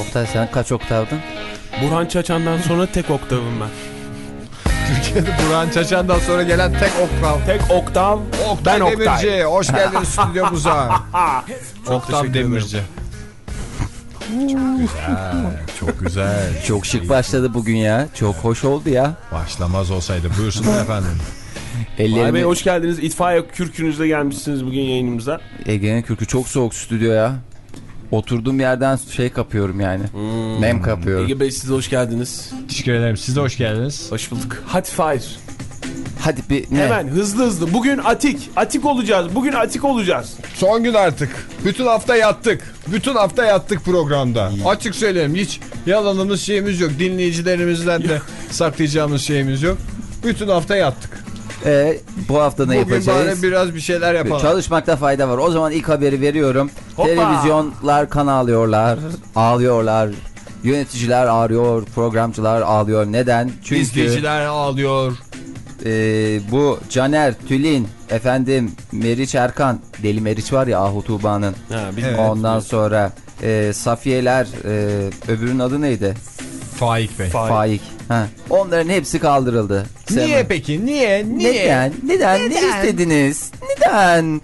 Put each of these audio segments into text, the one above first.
Oktay sen kaç oktavdın? Burhan Çaçan'dan sonra tek oktavım ben. Türkiye'de Burhan Çaçan'dan sonra gelen tek oktav. Tek oktav. Oktay ben Oktay. Demirci. Hoş geldiniz stüdyomuza. Oktav. Demirci. Çok güzel. Çok güzel. Çok şık başladı bugün ya. Çok hoş oldu ya. Başlamaz olsaydı buyursunlar efendim. Vay Bey hoş geldiniz. İtfaiye kürkünüzle gelmişsiniz bugün yayınımıza. Ege'nin kürkü çok soğuk stüdyo ya. Oturduğum yerden şey kapıyorum yani. Nem kapıyorum. Ege Bey siz de hoş geldiniz. Teşekkür ederim. Siz de hoş geldiniz. Hoş bulduk. Hadi Fahir. Hadi bir ne? Hemen hızlı hızlı. Bugün atik. Atik olacağız. Bugün atik olacağız. Son gün artık. Bütün hafta yattık. Bütün hafta yattık programda. Açık söyleyeyim hiç yalanımız şeyimiz yok. Dinleyicilerimizden de saklayacağımız şeyimiz yok. Bütün hafta yattık. Ee, bu hafta ne Bugün yapacağız? bari biraz bir şeyler yapalım. Çalışmakta fayda var. O zaman ilk haberi veriyorum. Hoppa. Televizyonlar kan ağlıyorlar, ağlıyorlar. Yöneticiler ağlıyor, programcılar ağlıyor. Neden? Çünkü İzleyiciler ağlıyor. e, bu Caner, Tülin, efendim Meriç Erkan, Deli Meriç var ya Ahu Tuğba'nın. Evet. Ondan sonra e, Safiyeler, e, öbürünün adı neydi? Faik Bey. Faik. Faik. Ha. Onların hepsi kaldırıldı. Niye Sevmem. peki? Niye? Niye? Neden? Neden? Ne istediniz? Neden?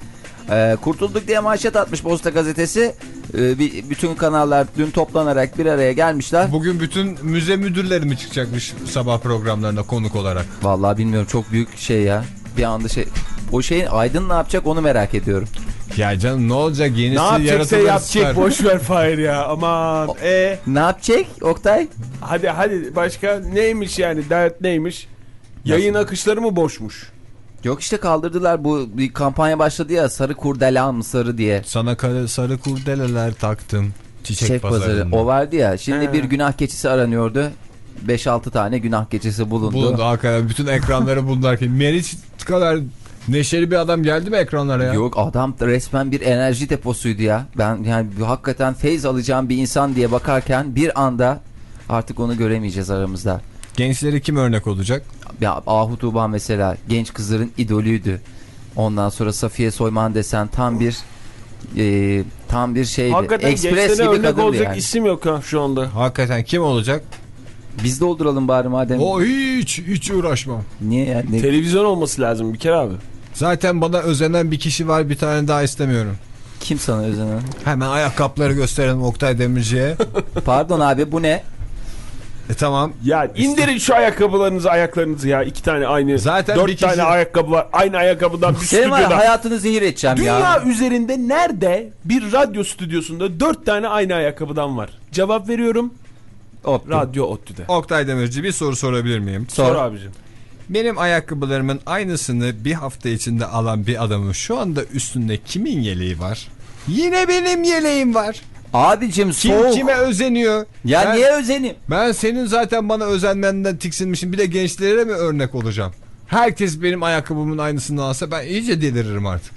Ee, kurtulduk diye manşet atmış Posta Gazetesi. Ee, bir- bütün kanallar dün toplanarak bir araya gelmişler. Bugün bütün müze müdürleri mi çıkacakmış sabah programlarına konuk olarak? Vallahi bilmiyorum çok büyük şey ya. Bir anda şey. O şeyin Aydın ne yapacak onu merak ediyorum. Ya canım ne olacak yenisi Ne yapacaksa yapacak. Boş ver Fahir ya. Aman. E Ne yapacak Oktay? hadi hadi başka neymiş yani? Dert neymiş? Yayın akışları mı boşmuş? Yok işte kaldırdılar bu bir kampanya başladı ya sarı kurdela mı sarı diye. Sana sarı kurdeleler taktım. Çiçek, Çiçek pazarı. O vardı ya. Şimdi He. bir günah keçisi aranıyordu. 5-6 tane günah keçisi bulundu. Bulundu hakikaten bütün ekranları buldular. Meriç kadar neşeli bir adam geldi mi ekranlara ya? Yok adam resmen bir enerji deposuydu ya. Ben yani hakikaten feyz alacağım bir insan diye bakarken bir anda artık onu göremeyeceğiz aramızda. Gençleri kim örnek olacak? Ya Ahu Tuğba mesela genç kızların idolüydü. Ondan sonra Safiye Soyman desen tam bir e, tam bir şeydi. Hakikaten gençlere gibi örnek olacak yani. isim yok ha şu anda. Hakikaten kim olacak? Biz dolduralım bari madem. O hiç hiç uğraşmam. Niye ya? Ne- Televizyon olması lazım bir kere abi. Zaten bana özenen bir kişi var bir tane daha istemiyorum. Kim sana özenen? Hemen ayakkabıları gösterelim Oktay Demirci'ye. Pardon abi bu ne? e tamam. Ya indirin şu ayakkabılarınızı ayaklarınızı ya. iki tane aynı. Zaten dört kişi- tane ayakkabı var. Aynı ayakkabıdan bir Senin var ya, stüdyoda. hayatını zehir edeceğim Dünya ya. üzerinde nerede bir radyo stüdyosunda dört tane aynı ayakkabıdan var? Cevap veriyorum. Hop, Radyo ODTÜ'de. Oktay Demirci bir soru sorabilir miyim? Sor Sor. abicim. Benim ayakkabılarımın aynısını bir hafta içinde alan bir adamın şu anda üstünde kimin yeleği var? Yine benim yeleğim var. Abicim Kim soğuk. kime özeniyor? Ya ben, niye özenim? Ben senin zaten bana özenmenden tiksinmişim. Bir de gençlere mi örnek olacağım? Herkes benim ayakkabımın aynısını alsa ben iyice deliririm artık.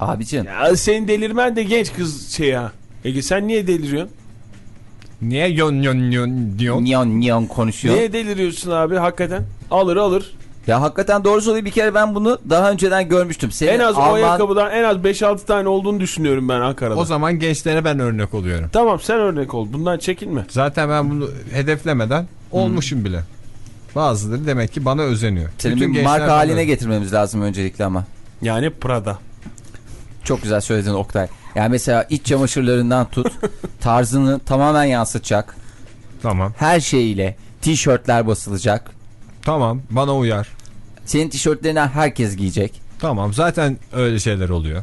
Abicim Ya senin delirmen de genç kız şey ya. Ege sen niye deliriyorsun? Niye yon yon yon diyorsun? niyon niyon konuşuyor. Niye deliriyorsun abi hakikaten? Alır alır. Ya hakikaten doğru söylüyor. Bir kere ben bunu daha önceden görmüştüm. Senin en az o Alman- ayakkabıdan en az 5-6 tane olduğunu düşünüyorum ben Ankara'da. O zaman gençlere ben örnek oluyorum. Tamam sen örnek ol. Bundan çekinme. Zaten ben bunu hedeflemeden olmuşum bile. Bazıları demek ki bana özeniyor. Senin Bütün bir marka haline özeniyor. getirmemiz lazım öncelikle ama. Yani Prada. Çok güzel söyledin Oktay. Yani mesela iç çamaşırlarından tut. tarzını tamamen yansıtacak. Tamam. Her şeyiyle. Tişörtler basılacak. Tamam bana uyar. Senin tişörtlerini herkes giyecek. Tamam zaten öyle şeyler oluyor.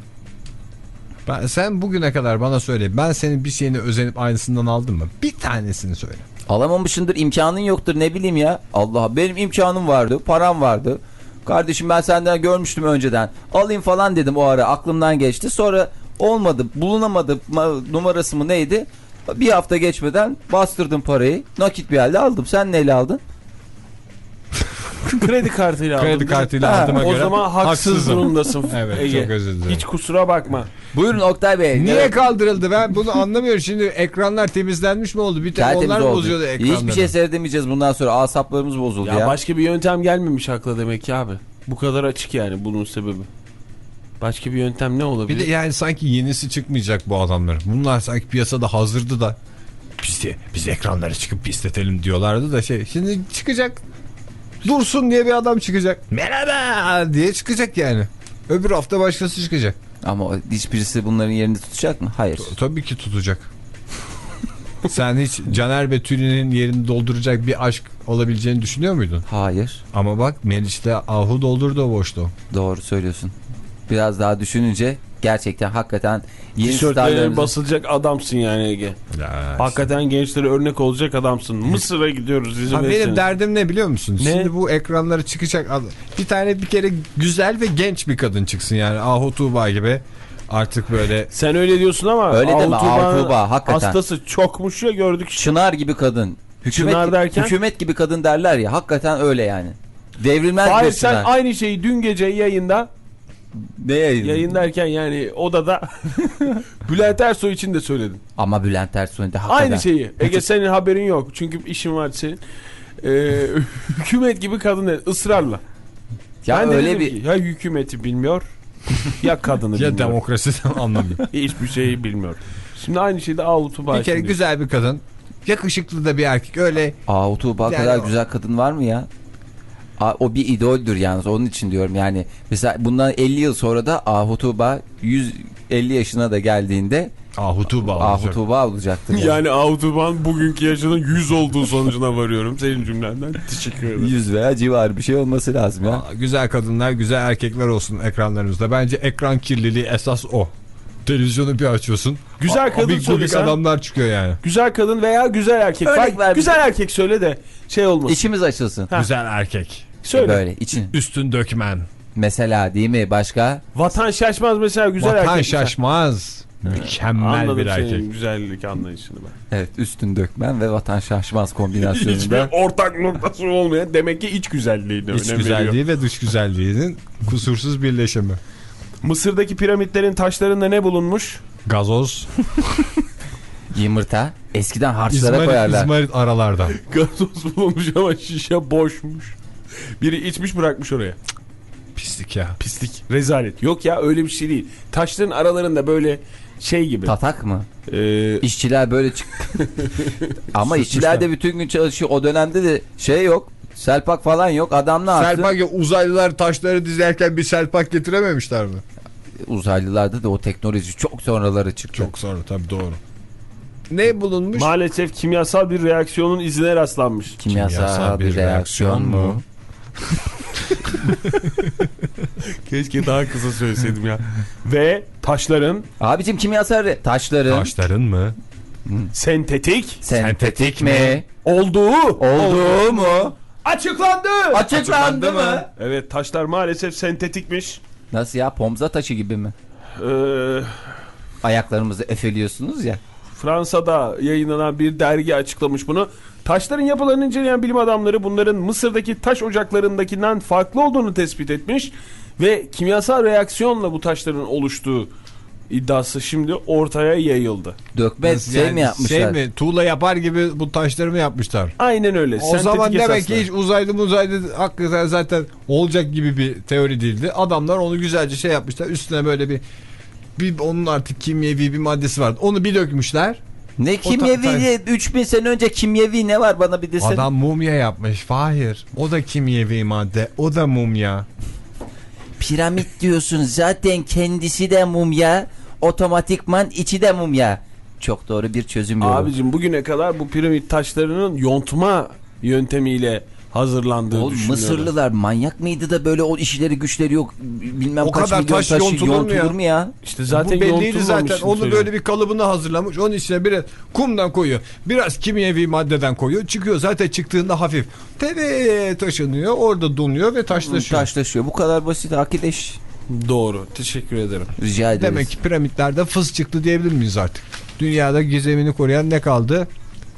Ben, sen bugüne kadar bana söyle. Ben senin bir şeyini özenip aynısından aldım mı? Bir tanesini söyle. Alamamışındır imkanın yoktur ne bileyim ya. Allah benim imkanım vardı param vardı. Kardeşim ben senden görmüştüm önceden. Alayım falan dedim o ara aklımdan geçti. Sonra olmadı bulunamadı Ma- numarası mı neydi? Bir hafta geçmeden bastırdım parayı. Nakit bir halde aldım. Sen neyle aldın? Kredi kartıyla aldım. Kredi kartıyla aldığıma O göre zaman haksız haksızım. durumdasın Evet Ege. çok özür dilerim. Hiç kusura bakma. Buyurun Oktay Bey. Niye Evet. kaldırıldı ben bunu anlamıyorum. Şimdi ekranlar temizlenmiş mi oldu? Bir tek onlar mı oldu. bozuyordu ekranları? Hiçbir şey seyredemeyeceğiz bundan sonra. Asaplarımız bozuldu Ya, ya. başka bir yöntem gelmemiş akla demek ki abi. Bu kadar açık yani bunun sebebi. Başka bir yöntem ne olabilir? Bir de yani sanki yenisi çıkmayacak bu adamların. Bunlar sanki piyasada hazırdı da biz de biz ekranlara çıkıp pisletelim diyorlardı da şey şimdi çıkacak. Dursun diye bir adam çıkacak. Merhaba diye çıkacak yani. Öbür hafta başkası çıkacak. Ama hiçbirisi bunların yerini tutacak mı? Hayır. Tabii ki tutacak. Sen hiç Caner ve Tülin'in yerini dolduracak bir aşk olabileceğini düşünüyor muydun? Hayır. Ama bak Meriç de Ahu doldurdu o boşluğu. Doğru söylüyorsun. Biraz daha düşününce gerçekten hakikaten yeni starlarımız... basılacak adamsın yani Ege. Hakikaten gençlere örnek olacak adamsın. Mısır'a gidiyoruz izin Ha, benim derdim ne biliyor musun? Ne? Şimdi bu ekranlara çıkacak bir tane bir kere güzel ve genç bir kadın çıksın yani Ahu Tuğba gibi. Artık böyle Sen öyle diyorsun ama Öyle deme, Avutuğba, hakikaten. hastası çokmuş ya gördük. Çınar gibi kadın. Hükümet, Çınar derken? hükümet gibi kadın derler ya. Hakikaten öyle yani. Devrilmez Hayır bir sen çınar. aynı şeyi dün gece yayında Ne yayın? yayın derken yani odada Bülent Ersoy için de söyledin. Ama Bülent Ersoy'un da hakikaten. Aynı şeyi. Ege senin haberin yok. Çünkü işin var senin. Ee, hükümet gibi kadın ısrarla. Ya ben öyle bir... ki, ya hükümeti bilmiyor ya kadını ya bilmiyor. demokrasiden anlamıyor. Hiçbir şeyi bilmiyor. Şimdi aynı şeyde Avutuba bir kere güzel bir kadın. Yakışıklı da bir erkek öyle Yani kadar o- güzel kadın var mı ya? O bir idoldür yalnız onun için diyorum yani. Mesela bundan 50 yıl sonra da Ahu Tuğba 150 yaşına da geldiğinde Ahu Tuğba Ahu olacak. Tuğba olacaktır. Yani. Yani Avutuba'nın bugünkü yaşının 100 olduğu sonucuna varıyorum senin cümlenden. Teşekkür ederim. 100 veya civarı bir şey olması lazım ya. Aa, Güzel kadınlar güzel erkekler olsun ekranlarımızda. Bence ekran kirliliği esas o. Televizyonu bir açıyorsun. Güzel kadın abik söyle gubik sen. adamlar çıkıyor yani. Güzel kadın veya güzel erkek. Örnek Bak, ver güzel erkek söyle de şey olmasın. İçimiz açılsın. Ha. Güzel erkek. söyle. Böyle için. Üstün dökmen. Mesela değil mi başka? Vatan şaşmaz mesela güzel Vatan erkek. şaşmaz. Mükemmel Anladım bir erkek. güzellik anlayışını ben. Evet üstün dökmen ve vatan şaşmaz Hiçbir kombinasyonunda. ortak noktası olmayan demek ki iç güzelliğine İç önem veriyor. güzelliği ve dış güzelliğinin kusursuz birleşimi. Mısır'daki piramitlerin taşlarında ne bulunmuş? Gazoz, Yumurta. Eskiden harçlara İzmarit, koyarlar. İzmarit aralardan. Gazoz bulunmuş ama şişe boşmuş. Biri içmiş bırakmış oraya. Pislik ya. Pislik. Rezalet. Yok ya öyle bir şey değil. Taşların aralarında böyle şey gibi. Tatak mı? Ee, İşçiler böyle çık. Ama işçiler de bütün gün çalışıyor. O dönemde de şey yok. Selpak falan yok. Adam ne yaptı? Selpak ya uzaylılar taşları dizerken bir selpak getirememişler mi? Uzaylılarda da o teknoloji çok sonraları çıktı. Çok sonra tabii doğru. Ne bulunmuş? maalesef kimyasal bir reaksiyonun izine rastlanmış. Kimyasal, bir, reaksiyon mu? Keşke daha kısa söyleseydim ya. Ve taşların Abicim kimyasal re- taşların Taşların mı? sentetik sentetik mi? olduğu Olduğu mu? açıklandı. Açıklandı mı? Evet taşlar maalesef sentetikmiş. Nasıl ya? Pomza taşı gibi mi? Ee, Ayaklarımızı efeliyorsunuz ya. Fransa'da yayınlanan bir dergi açıklamış bunu. Taşların yapılarını inceleyen bilim adamları bunların Mısır'daki taş ocaklarındakinden farklı olduğunu tespit etmiş ve kimyasal reaksiyonla bu taşların oluştuğu iddiası şimdi ortaya yayıldı. Dökme Nasıl şey yani? mi yapmışlar? Şey mi? Tuğla yapar gibi bu taşları mı yapmışlar? Aynen öyle. O sentetik zaman demek esasla. ki hiç uzaylı uzaylı hakikaten zaten olacak gibi bir teori değildi. Adamlar onu güzelce şey yapmışlar. Üstüne böyle bir bir onun artık kimyevi bir maddesi vardı. Onu bir dökmüşler. Ne kimyevi? 3000 sene önce kimyevi ne var bana bir desene. Adam mumya yapmış. Fahir. O da kimyevi madde. O da mumya. Piramit diyorsun zaten kendisi de mumya. Otomatikman içi de mumya. Çok doğru bir çözüm yolu. Abicim bugüne kadar bu piramit taşlarının yontma yöntemiyle hazırlandığı Oğlum düşünüyorum. Mısırlılar manyak mıydı da böyle o işleri güçleri yok bilmem O kaç kadar milyon taş yontulur mu yontulur ya? mu ya? İşte zaten Bu belliydi zaten. Onu söylüyorum. böyle bir kalıbını hazırlamış. Onun içine biraz kumdan koyuyor. Biraz kimyevi maddeden koyuyor. Çıkıyor. Zaten çıktığında hafif. Teve taşınıyor. Orada donuyor ve taşlaşıyor. Taşlaşıyor. Bu kadar basit akideş. Doğru. Teşekkür ederim. Rica ederiz. Demek ki piramitlerde fıs çıktı diyebilir miyiz artık? Dünyada gizemini koruyan ne kaldı?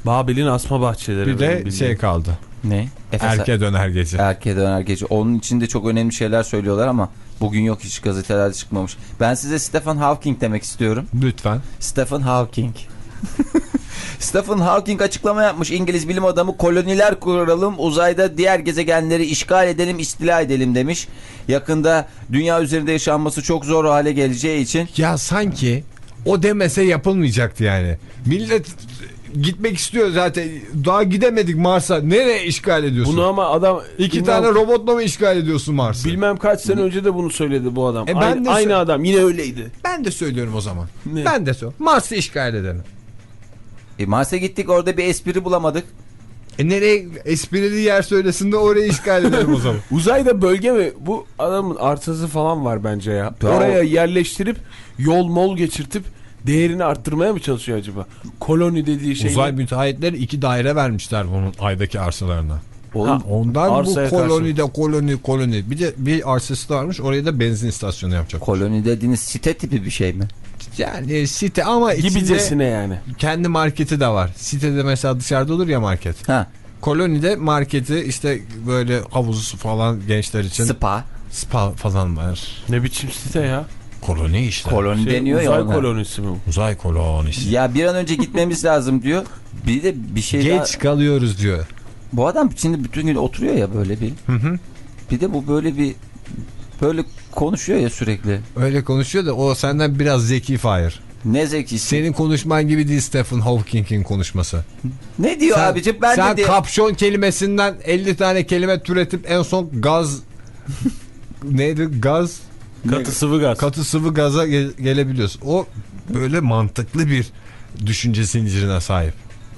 Babil'in asma bahçeleri. Bir de bildiğim. şey kaldı. Ne? Efes Erke döner gece. Erkeğe döner gece. Onun içinde çok önemli şeyler söylüyorlar ama bugün yok hiç gazetelerde çıkmamış. Ben size Stephen Hawking demek istiyorum. Lütfen. Stephen Hawking. Stephen Hawking açıklama yapmış. İngiliz bilim adamı koloniler kuralım, uzayda diğer gezegenleri işgal edelim, istila edelim demiş. Yakında dünya üzerinde yaşanması çok zor hale geleceği için Ya sanki o demese yapılmayacaktı yani. Millet gitmek istiyor zaten. Daha gidemedik Mars'a. Nereye işgal ediyorsun? Bunu ama adam İki bilmem- tane robotla mı işgal ediyorsun Mars'ı? Bilmem kaç sene önce de bunu söyledi bu adam. E ben aynı, de aynı adam yine öyleydi. Ben de söylüyorum o zaman. Ne? Ben de söylüyorum. Mars'ı işgal edelim. e, Mars'a gittik orada bir espri bulamadık. E nereye esprili yer söylesin de orayı işgal edelim o zaman. Uzayda bölge mi? Bu adamın arsası falan var bence ya. Ya Oraya yerleştirip yol mol geçirtip değerini arttırmaya mı çalışıyor acaba? Koloni dediği şey. Uzay müteahhitleri iki daire vermişler bunun aydaki arsalarına. Oğlum Ha, Ondan bu kolonide koloni koloni. Bir de bir arsası varmış. Oraya da benzin istasyonu yapacak. koloni dediğiniz site tipi bir şey mi? Yani site ama içinde Gibicesine yani. kendi marketi de var. Sitede mesela dışarıda olur ya market. Ha, Kolonide marketi işte böyle havuzu falan gençler için. spa. Spa falan var. Ne biçim site ya? Koloni işte. Koloni Şey, deniyor ya uzay kolonisi mi? Uzay kolonisi. Ya bir an önce gitmemiz lazım diyor. Bir de bir şey daha. Geç kalıyoruz diyor. Bu adam şimdi bütün gün oturuyor ya böyle bir. Bir de bu böyle bir böyle konuşuyor ya sürekli. Öyle konuşuyor da o senden biraz zeki Fahir. Ne zekisi. Senin konuşman gibi değil Stephen Hawking'in konuşması. Ne diyor sen, abicim? Ben sen de kapşon kelimesinden 50 tane kelime türetip en son gaz neydi gaz Katı sıvı gaz. katı sıvı gaza gel- gelebiliyorsun. O böyle mantıklı bir düşünce zincirine sahip.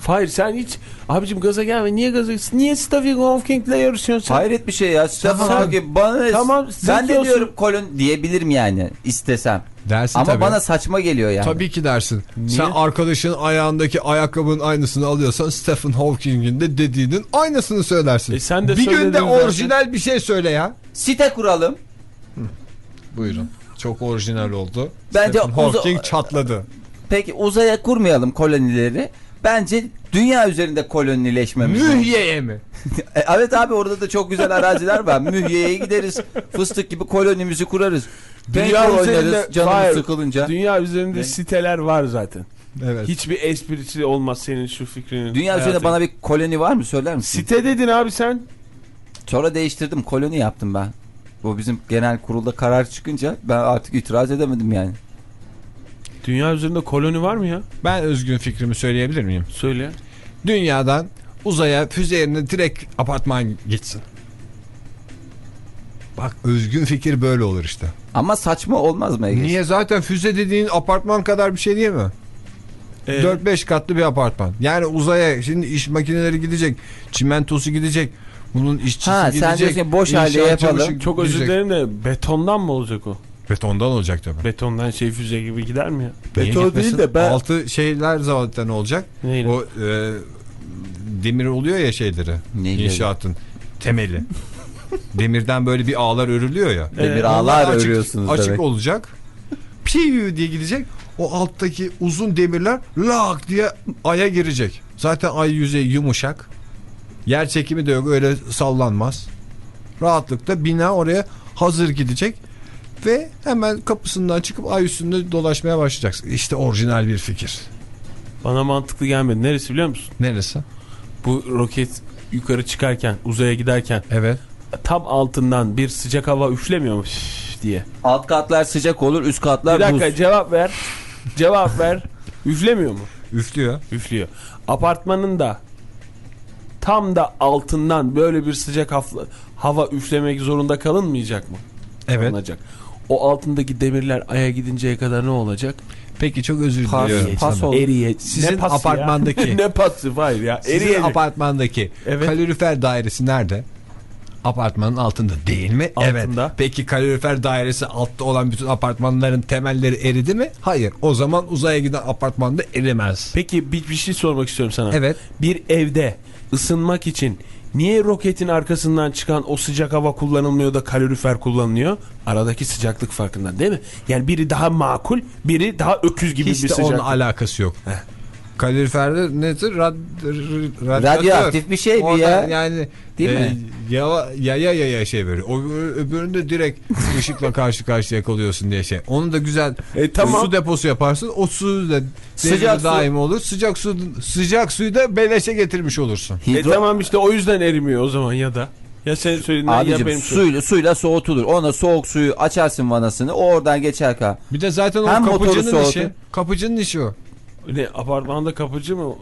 Hayır sen hiç abicim gaza gelme. Niye gaza Niye Stephen Hawking'le yarışıyorsun sen? Hayret bir şey ya. Sen- Hawking bana? Tamam, ben de diyorum kolon diyebilirim yani istesem. Dersin Ama tabii. bana saçma geliyor yani. Tabii ki dersin. Niye? Sen arkadaşın ayağındaki ayakkabının aynısını alıyorsan Stephen Hawking'in de dediğinin aynısını söylersin. E sen de bir gün de söyledin zaten. orijinal bir şey söyle ya. Site kuralım. Buyurun. Çok orijinal oldu. Bence Stephen Hawking çatladı. Peki uzaya kurmayalım kolonileri. Bence dünya üzerinde kolonileşmemiz. Mühye'ye mi? E, evet abi orada da çok güzel araziler var. Mühye'ye gideriz. Fıstık gibi kolonimizi kurarız. Dünya Dünya üzerinde- canımız Hayır. sıkılınca. Dünya üzerinde Ne? siteler var zaten. Evet. Hiçbir esprisi olmaz senin şu fikrinin. Dünya üzerinde Hayatım. bana bir koloni var mı söyler misin? Site dedin abi sen. Sonra değiştirdim koloni yaptım ben. Bu bizim genel kurulda karar çıkınca ben artık itiraz edemedim yani. Dünya üzerinde koloni var mı ya? Ben özgün fikrimi söyleyebilir miyim? Söyle. Dünyadan uzaya füze yerine direkt apartman gitsin. Bak özgün fikir böyle olur işte. Ama saçma olmaz mı Ege? Niye zaten füze dediğin apartman kadar bir şey değil mi? Ee, 4-5 katlı bir apartman. Yani uzaya şimdi iş makineleri gidecek, çimentosu gidecek, bunun işçisi Ha, sen gidecek. diyorsun ki boş inşaat halde yapalım. çok özür dilerim de betondan mı olacak o? Betondan olacak tabii. Betondan şey füze gibi gider mi ya? Beton değil de ben... Altı şeyler zaten olacak. Neyle? O e, demir oluyor ya şeyleri. Neyle? İnşaatın temeli. Demirden böyle bir ağlar örülüyor ya. Demir Ee, ağlar açık- örüyorsunuz Açık demek. olacak. Piyu diye gidecek. O alttaki uzun demirler lak diye aya girecek. Zaten ay yüzeyi yumuşak. Yer çekimi de yok öyle sallanmaz. Rahatlıkla bina oraya hazır gidecek. Ve hemen kapısından çıkıp ay üstünde dolaşmaya başlayacaksın. İşte orijinal bir fikir. Bana mantıklı gelmedi. Neresi biliyor musun? Neresi? Bu roket yukarı çıkarken, uzaya giderken Evet. tam altından bir sıcak hava üflemiyor mu diye. Alt katlar sıcak olur üst katlar Bir dakika buz. cevap ver. Cevap ver. Üflemiyor mu? Üflüyor. Üflüyor. Apartmanın da tam da altından böyle bir sıcak hafla- hava üflemek zorunda kalınmayacak mı? Evet. Kalınacak. o altındaki demirler aya gidinceye kadar ne olacak? Peki çok özür Pas- diliyorum. pas sana. Eriye. Sizin Ne pası apartmandaki- ne pası hayır ya. Sizin Eriyecek. apartmandaki Evet. kalorifer dairesi nerede? Apartmanın altında değil mi? Altında. Evet. Peki kalorifer dairesi altta olan bütün apartmanların temelleri eridi mi? Hayır. O zaman uzaya giden apartmanda erimez. Peki bir, bir şey sormak istiyorum sana. Evet. Bir evde ısınmak için niye roketin arkasından çıkan o sıcak hava kullanılmıyor da kalorifer kullanılıyor? Aradaki sıcaklık farkından değil mi? Yani biri daha makul, biri daha öküz gibi Hiç bir de sıcaklık. onun alakası yok. Heh. Kaloriferde nedir? Rad, r- Radyoaktif bir şey Orada ya. Yani Değil e, mi? Ya, ya ya ya ya şey veriyor. O öbüründe direkt ışıkla karşı karşıya kalıyorsun diye şey. Onu da güzel E, tamam. su deposu yaparsın. O su da Sıcak sıcak su- daim olur. Sıcak su sıcak suyu da beleşe getirmiş olursun. E Hidro- tamam işte o yüzden erimiyor o zaman ya da. Ya sen söylediğinden ya Abicim benim söylediğim. suyla, suyla soğutulur. Ona soğuk suyu açarsın vanasını. O oradan geçer ka. Bir de zaten o Hem kapıcının işi. Kapıcının işi o. Ne apartmanda kapıcı mı?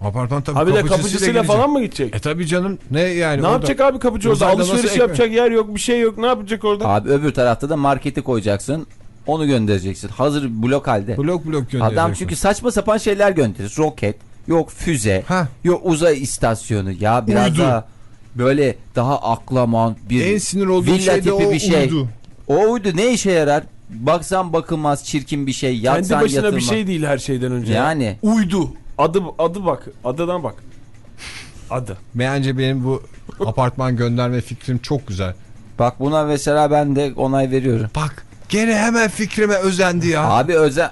Apartman tabii Abi de kapıcısıyla falan mı gidecek? E tabi canım. Ne yani? ne orada- yapacak abi kapıcı orada? Alışveriş yapacak yer yok, bir şey yok. Ne yapacak orada? Abi öbür tarafta da marketi koyacaksın. Onu göndereceksin. Hazır blok halde. Blok blok göndereceksin. Adam çünkü saçma sapan şeyler gönderir. Roket, yok füze, Ha. yok uzay istasyonu. Ya biraz Uydu. daha böyle daha aklaman bir En sinir olduğum villa şey tipi o bir şey. uydu. O uydu ne işe yarar? Baksan bakılmaz çirkin bir şey. Kendi Yatsan başına yatılmaz. bir şey değil her şeyden önce. Yani. Uydu. Adı adı bak. Adıdan bak. Adı. Bence benim bu apartman gönderme fikrim çok güzel. Bak buna mesela ben de onay veriyorum. Bak gene hemen fikrime özendi ya. Abi özel...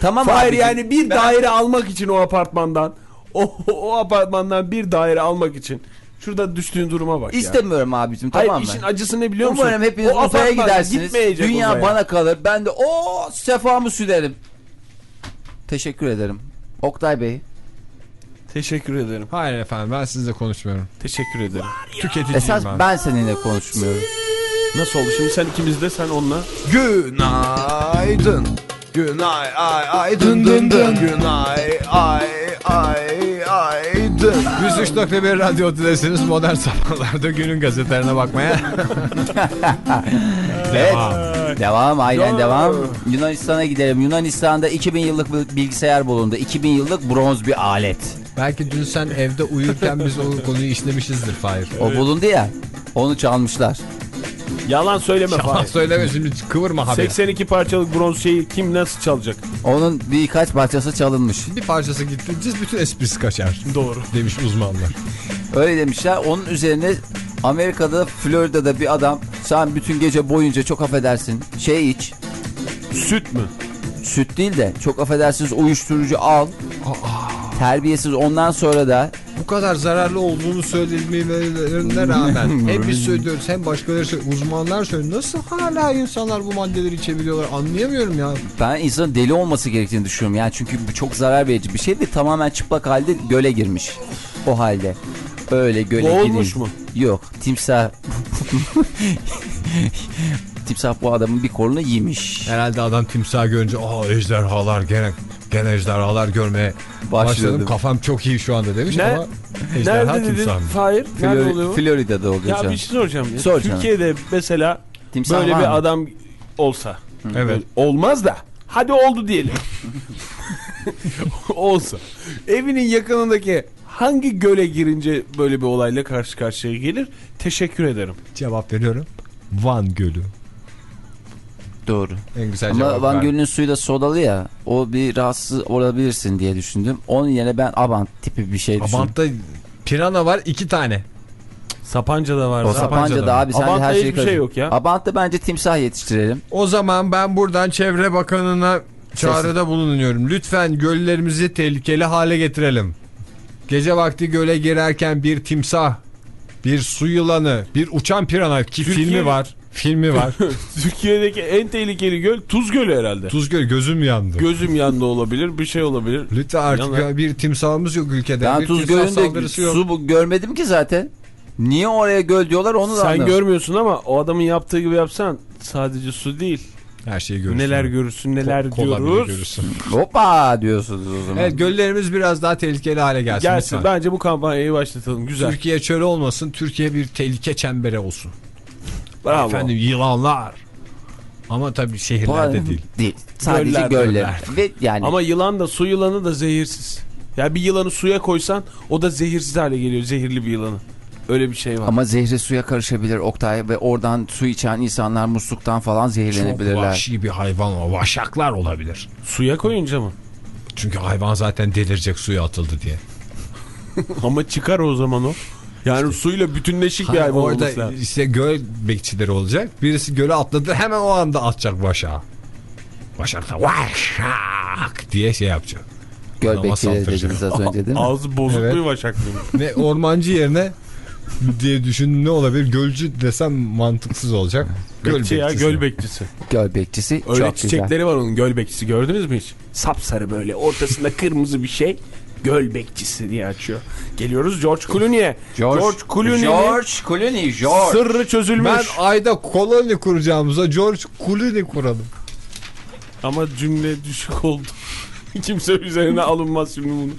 Tamam Hayır abi. yani bir daire almak için o apartmandan o, o apartmandan bir daire almak için şurada düştüğün duruma bak ya. İstemiyorum abicim Hayır tamam mı? işin acısı ne biliyor musun? Umarım hepiniz O uzaya gidersiniz. Dünya uzaya. bana kalır. Ben de o sefamı sürerim. Teşekkür ederim. Oktay Bey. Teşekkür ederim. Hayır efendim ben sizle konuşmuyorum. Teşekkür ederim. Tüketiciyim Esas ben. ben seninle konuşmuyorum. Nasıl oldu? Şimdi sen ikimiz de sen onunla. Günaydın. Günay ay ay dın dın dın. Günay ay ay ay dın. 103.1 Radyo Tülesi'niz modern sabahlarda günün gazetelerine bakmaya. Evet. Devam. Devam aynen Yo. devam. Yunanistan'a gidelim. Yunanistan'da 2000 yıllık bir bilgisayar bulundu. 2000 yıllık bronz bir alet. Belki dün sen evde uyurken biz o konuyu işlemişizdir Fahir. O bulundu ya. Onu çalmışlar. Yalan söyleme Yalan Fahir. söyleme şimdi kıvırma haberi. 82 parçalık bronz şeyi kim nasıl çalacak? Onun birkaç parçası çalınmış. Bir parçası gitti bütün esprisi kaçar. Doğru. Demiş uzmanlar. Öyle demişler. Onun üzerine Amerika'da Florida'da bir adam sen bütün gece boyunca çok affedersin şey iç. Süt mü? Süt değil de çok affedersiniz uyuşturucu al. Terbiyesiz ondan sonra da Bu kadar zararlı olduğunu söylemelerine rağmen hem biz söylüyoruz hem başkaları söylüyor. Uzmanlar söylüyor. Nasıl hala insanlar bu maddeleri içebiliyorlar anlayamıyorum ya. ben insanın deli olması gerektiğini düşünüyorum. Yani çünkü bu çok zarar verici bir şey ve tamamen çıplak halde göle girmiş. O halde. Öyle göle Boğulmuş mu? Yok timsah. timsah bu adamın bir kolunu yemiş. Herhalde adam timsah görünce aa ejderhalar gene gene ejderhalar görmeye başladım. Başladım. Kafam çok iyi şu anda demiş Ne? ama ejderha Nerede dedin? Hayır. Nerede Flori- oluyor? Florida'da oluyor Ya bir şey soracağım. Ya. Sor. Türkiye'de mesela Timsah böyle bir mı? adam olsa. Evet. Olmaz da. Hadi oldu diyelim. olsa. Evinin yakınındaki hangi göle girince böyle bir olayla karşı karşıya gelir? Teşekkür ederim. Cevap veriyorum. Van Gölü. Doğru. En güzel Ama Van. Gölü'nün suyu da sodalı ya. O bir rahatsız olabilirsin diye düşündüm. Onun yerine ben Abant tipi bir şey düşündüm. Abant'ta pirana var iki tane. Sapanca'da var. O Sapanca'da mı? abi sen Abant'ta her şeyi hiçbir şey yok ya. Abant'ta bence timsah yetiştirelim. O zaman ben buradan Çevre Bakanı'na çağrıda bulunuyorum. Lütfen göllerimizi tehlikeli hale getirelim. Gece vakti göle girerken bir timsah, bir su yılanı, bir uçan pirana ki Türkiye- filmi var. Filmi var. Türkiye'deki en tehlikeli göl Tuz Gölü herhalde. Tuz göl gözüm yandı. Gözüm yandı olabilir, bir şey olabilir. Lütfen artık ya bir timsahımız yok ülkede. Ben bir Tuz Gölü'nde yok. su bu- görmedim ki zaten. Niye oraya göl diyorlar onu da Sen anlamadım. görmüyorsun ama o adamın yaptığı gibi yapsan sadece su değil. Her şeyi görürsün. Neler görürsün, neler Ko- diyoruz. görürsün. Hoppa diyorsunuz o zaman. Evet göllerimiz biraz daha tehlikeli hale gelsin. Gelsin lütfen. bence bu kampanyayı başlatalım. Güzel. Türkiye çöl olmasın. Türkiye bir tehlike çembere olsun. Bravo. Efendim yılanlar. Ama tabii şehirlerde değil. Değil. Sadece göller. göllerde. Ve yani Ama yılan da su yılanı da zehirsiz. Ya bir yılanı suya koysan o da zehirsiz hale geliyor. Zehirli bir yılanı. Öyle bir şey var. ama zehri suya karışabilir Oktay ve oradan su içen insanlar musluktan falan Çok zehirlenebilirler. vahşi bir hayvan o. Vaşaklar olabilir. Suya koyunca mı? Çünkü hayvan zaten delirecek suya atıldı diye. Ama çıkar o zaman o. Yani suyla bütünleşik bir hayvan orada olması lazım. işte göl bekçileri olacak. Birisi göle atladı hemen o anda atacak vaşağı. Vaşak da vaşak diye şey yapacak. Göl Adama bekçileri dediniz az önce değil mi? Ağzı bozuk Evet. bir vaşaklıymış. Ve ormancı yerine diye düşün ne olabilir? Gölcü desem mantıksız olacak. Göl Bekçi ya bekçisi. göl bekçisi. Göl bekçisi Öyle çok güzel. çiçekleri var onun göl bekçisi gördünüz mü hiç? Sapsarı böyle ortasında kırmızı bir şey. Göl bekçisi diye açıyor. Geliyoruz George Clooney'e. George, Clooney'nin George Clooney, George. sırrı çözülmüş. Ben ayda koloni kuracağımıza George Clooney kuralım. Ama cümle düşük oldu. Kimse üzerine alınmaz şimdi bunu.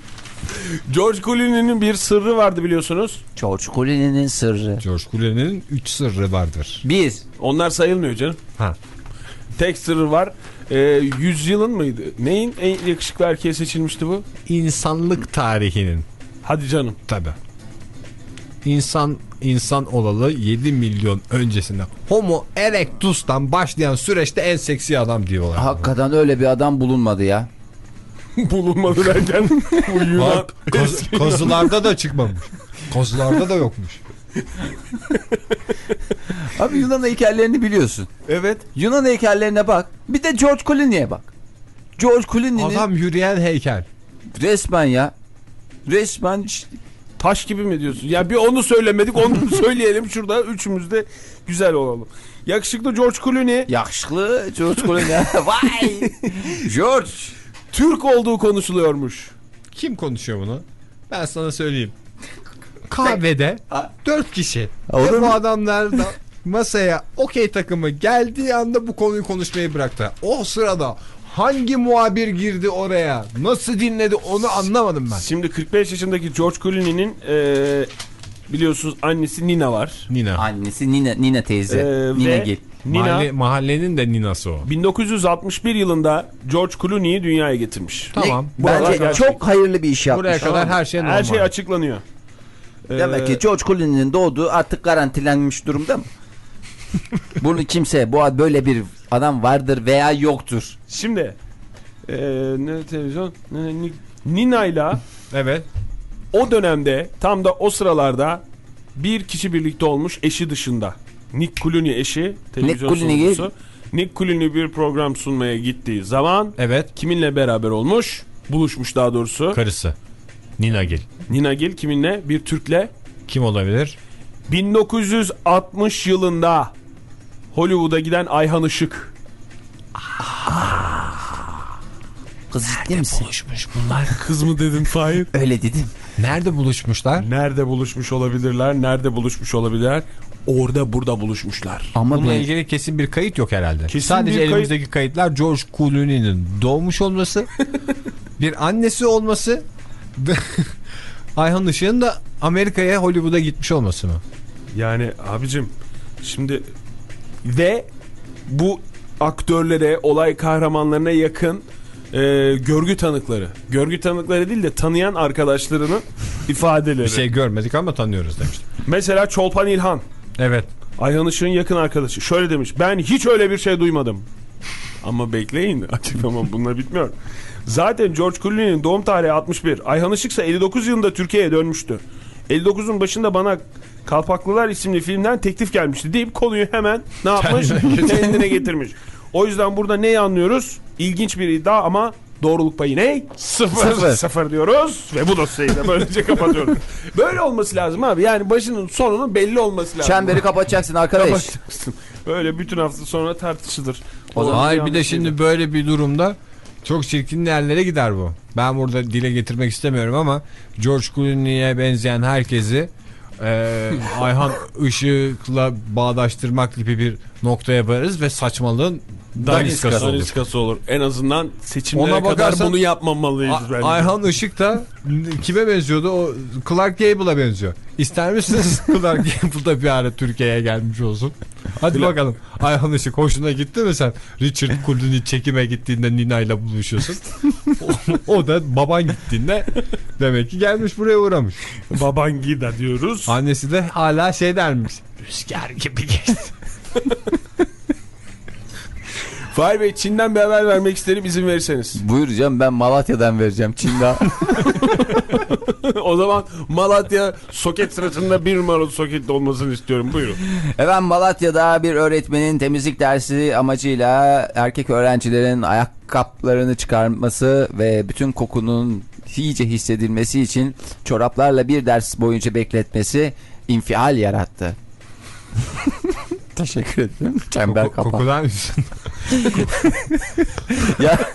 George Clooney'nin bir sırrı vardı biliyorsunuz. George Clooney'nin sırrı. George Clooney'nin 3 sırrı vardır. Bir. Onlar sayılmıyor canım. Ha. Tek sırrı var. Ee, yüzyılın mıydı? Neyin en yakışıklı erkeğe seçilmişti bu? İnsanlık tarihinin Hadi canım. tabi. İnsan insan olalı 7 milyon öncesinde Homo erectus'tan başlayan süreçte en seksi adam diyorlar. Hakikaten öyle bir adam bulunmadı ya. Bulunmadı derken Bak, kaz- kazılarda da çıkmamış. Kazılarda da yokmuş. Abi Yunan heykellerini biliyorsun. Evet. Yunan heykellerine bak. Bir de George Clooney'e bak. George Clooney'nin Adam yürüyen heykel. resmen ya. Resmen Taş gibi mi diyorsun? Ya bir onu söylemedik onu söyleyelim şurada üçümüz de güzel olalım. Yakışıklı George Clooney yakışıklı George Clooney. Vay! George. Türk olduğu konuşuluyormuş. Kim konuşuyor bunu? Ben sana söyleyeyim. Kahvede. 4 kişi. Olur Ve bu adamlar da masaya okey takımı geldiği anda bu konuyu konuşmayı bıraktı. O sırada hangi muhabir girdi oraya? Nasıl dinledi onu anlamadım ben. Şimdi 45 yaşındaki George Clooney'nin eee biliyorsunuz annesi Nina var. Nina. Annesi Nina, Nina teyze. Eee, Nina Gil. Nina Mahalle, mahallenin de Ninası o. 1961 yılında George Clooney'i dünyaya getirmiş. Tamam. Buralar Bence gerçek. çok hayırlı bir iş yapmış. Buraya kadar her şey normal. Her şey açıklanıyor. Demek Ee, ki George Clooney'nin doğduğu artık garantilenmiş durumda mı? Bunu kimse bu böyle bir adam vardır veya yoktur. Şimdi eee ne televizyon ne, Nina'yla Evet. o dönemde tam da o sıralarda bir kişi birlikte olmuş eşi dışında. Nick Clooney eşi televizyon Nick sunucusu. Nick Clooney bir program sunmaya gittiği zaman Evet. kiminle beraber olmuş? Buluşmuş daha doğrusu. Karısı. Nina Gil. Nina Gil kiminle? Bir Türk'le. Kim olabilir? 1960 yılında Hollywood'a giden Ayhan Işık. Kız ciddi misin? Buluşmuş bunlar. Kız mı dedin Fahir? Öyle dedim. Nerede buluşmuşlar? Nerede buluşmuş olabilirler? Nerede buluşmuş olabilirler? Orada burada buluşmuşlar. Ama Bununla ben ilgili kesin bir kayıt yok herhalde. Kesin Sadece bir kayıt- elimizdeki kayıtlar George Clooney'nin doğmuş olması, bir annesi olması, Ayhan Işık'ın da Amerika'ya Hollywood'a gitmiş olması mı? Yani abicim şimdi ve bu aktörlere, olay kahramanlarına yakın e, görgü tanıkları. Görgü tanıkları değil de tanıyan arkadaşlarının ifadeleri. Bir şey görmedik ama tanıyoruz demiştim. Mesela Çolpan İlhan. Evet. Ayhan Işık'ın yakın arkadaşı. Şöyle demiş. Ben hiç öyle bir şey duymadım. Ama bekleyin. Açıklamam bununla bitmiyor. Zaten George Clooney'nin doğum tarihi 61. Ayhan Işık ise 59 yılında Türkiye'ye dönmüştü. 59'un başında bana Kalpaklılar isimli filmden teklif gelmişti deyip konuyu hemen ne yapmış? Kendine getirmiş. O yüzden burada neyi anlıyoruz? İlginç bir iddia ama doğruluk payı ne? Sıfır. Sıfır. Sıfır diyoruz ve bu dosyayı da böylece kapatıyoruz. Böyle olması lazım abi. Yani başının sonunun belli olması lazım. çemberi kapatacaksın arkadaş. Kapatacaksın. Böyle bütün hafta sonra tartışılır. O zaman- Hayır bir de şimdi böyle bir durumda çok çirkin yerlere gider bu. Ben burada dile getirmek istemiyorum ama George Clooney'e benzeyen herkesi e, Ayhan Işık'la bağdaştırmak gibi bir noktaya varırız ve saçmalığın daniskası olur. Daniskası olur. En azından seçimlere Ona kadar bunu yapmamalıyız A- bence. Ayhan Işık da kime benziyordu? O Clark Gable'a benziyor. İster misiniz Clark Gable da bir ara Türkiye'ye gelmiş olsun? Hadi bakalım. Ayhan Işık hoşuna gitti mi sen? Richard Cool'un çekime gittiğinde Nina ile buluşuyorsun. o, o da baban gittiğinde demek ki gelmiş buraya uğramış. Babangida diyoruz. Annesi de hala şey dermiş. Rüzgar gibi geçti. Fahir Bey Çin'den bir haber vermek isterim izin verirseniz. Buyuracağım ben Malatya'dan vereceğim Çin'den. o zaman Malatya soket sırasında bir numaralı soketli olmasını istiyorum. Buyurun. Efendim Malatya'da bir öğretmenin temizlik dersi amacıyla erkek öğrencilerin ayakkabılarını çıkarması ve bütün kokunun iyice hissedilmesi için çoraplarla bir ders boyunca bekletmesi infial yarattı. Teşekkür ederim. Çember Koku, kapan. kokudan mısın? Ya,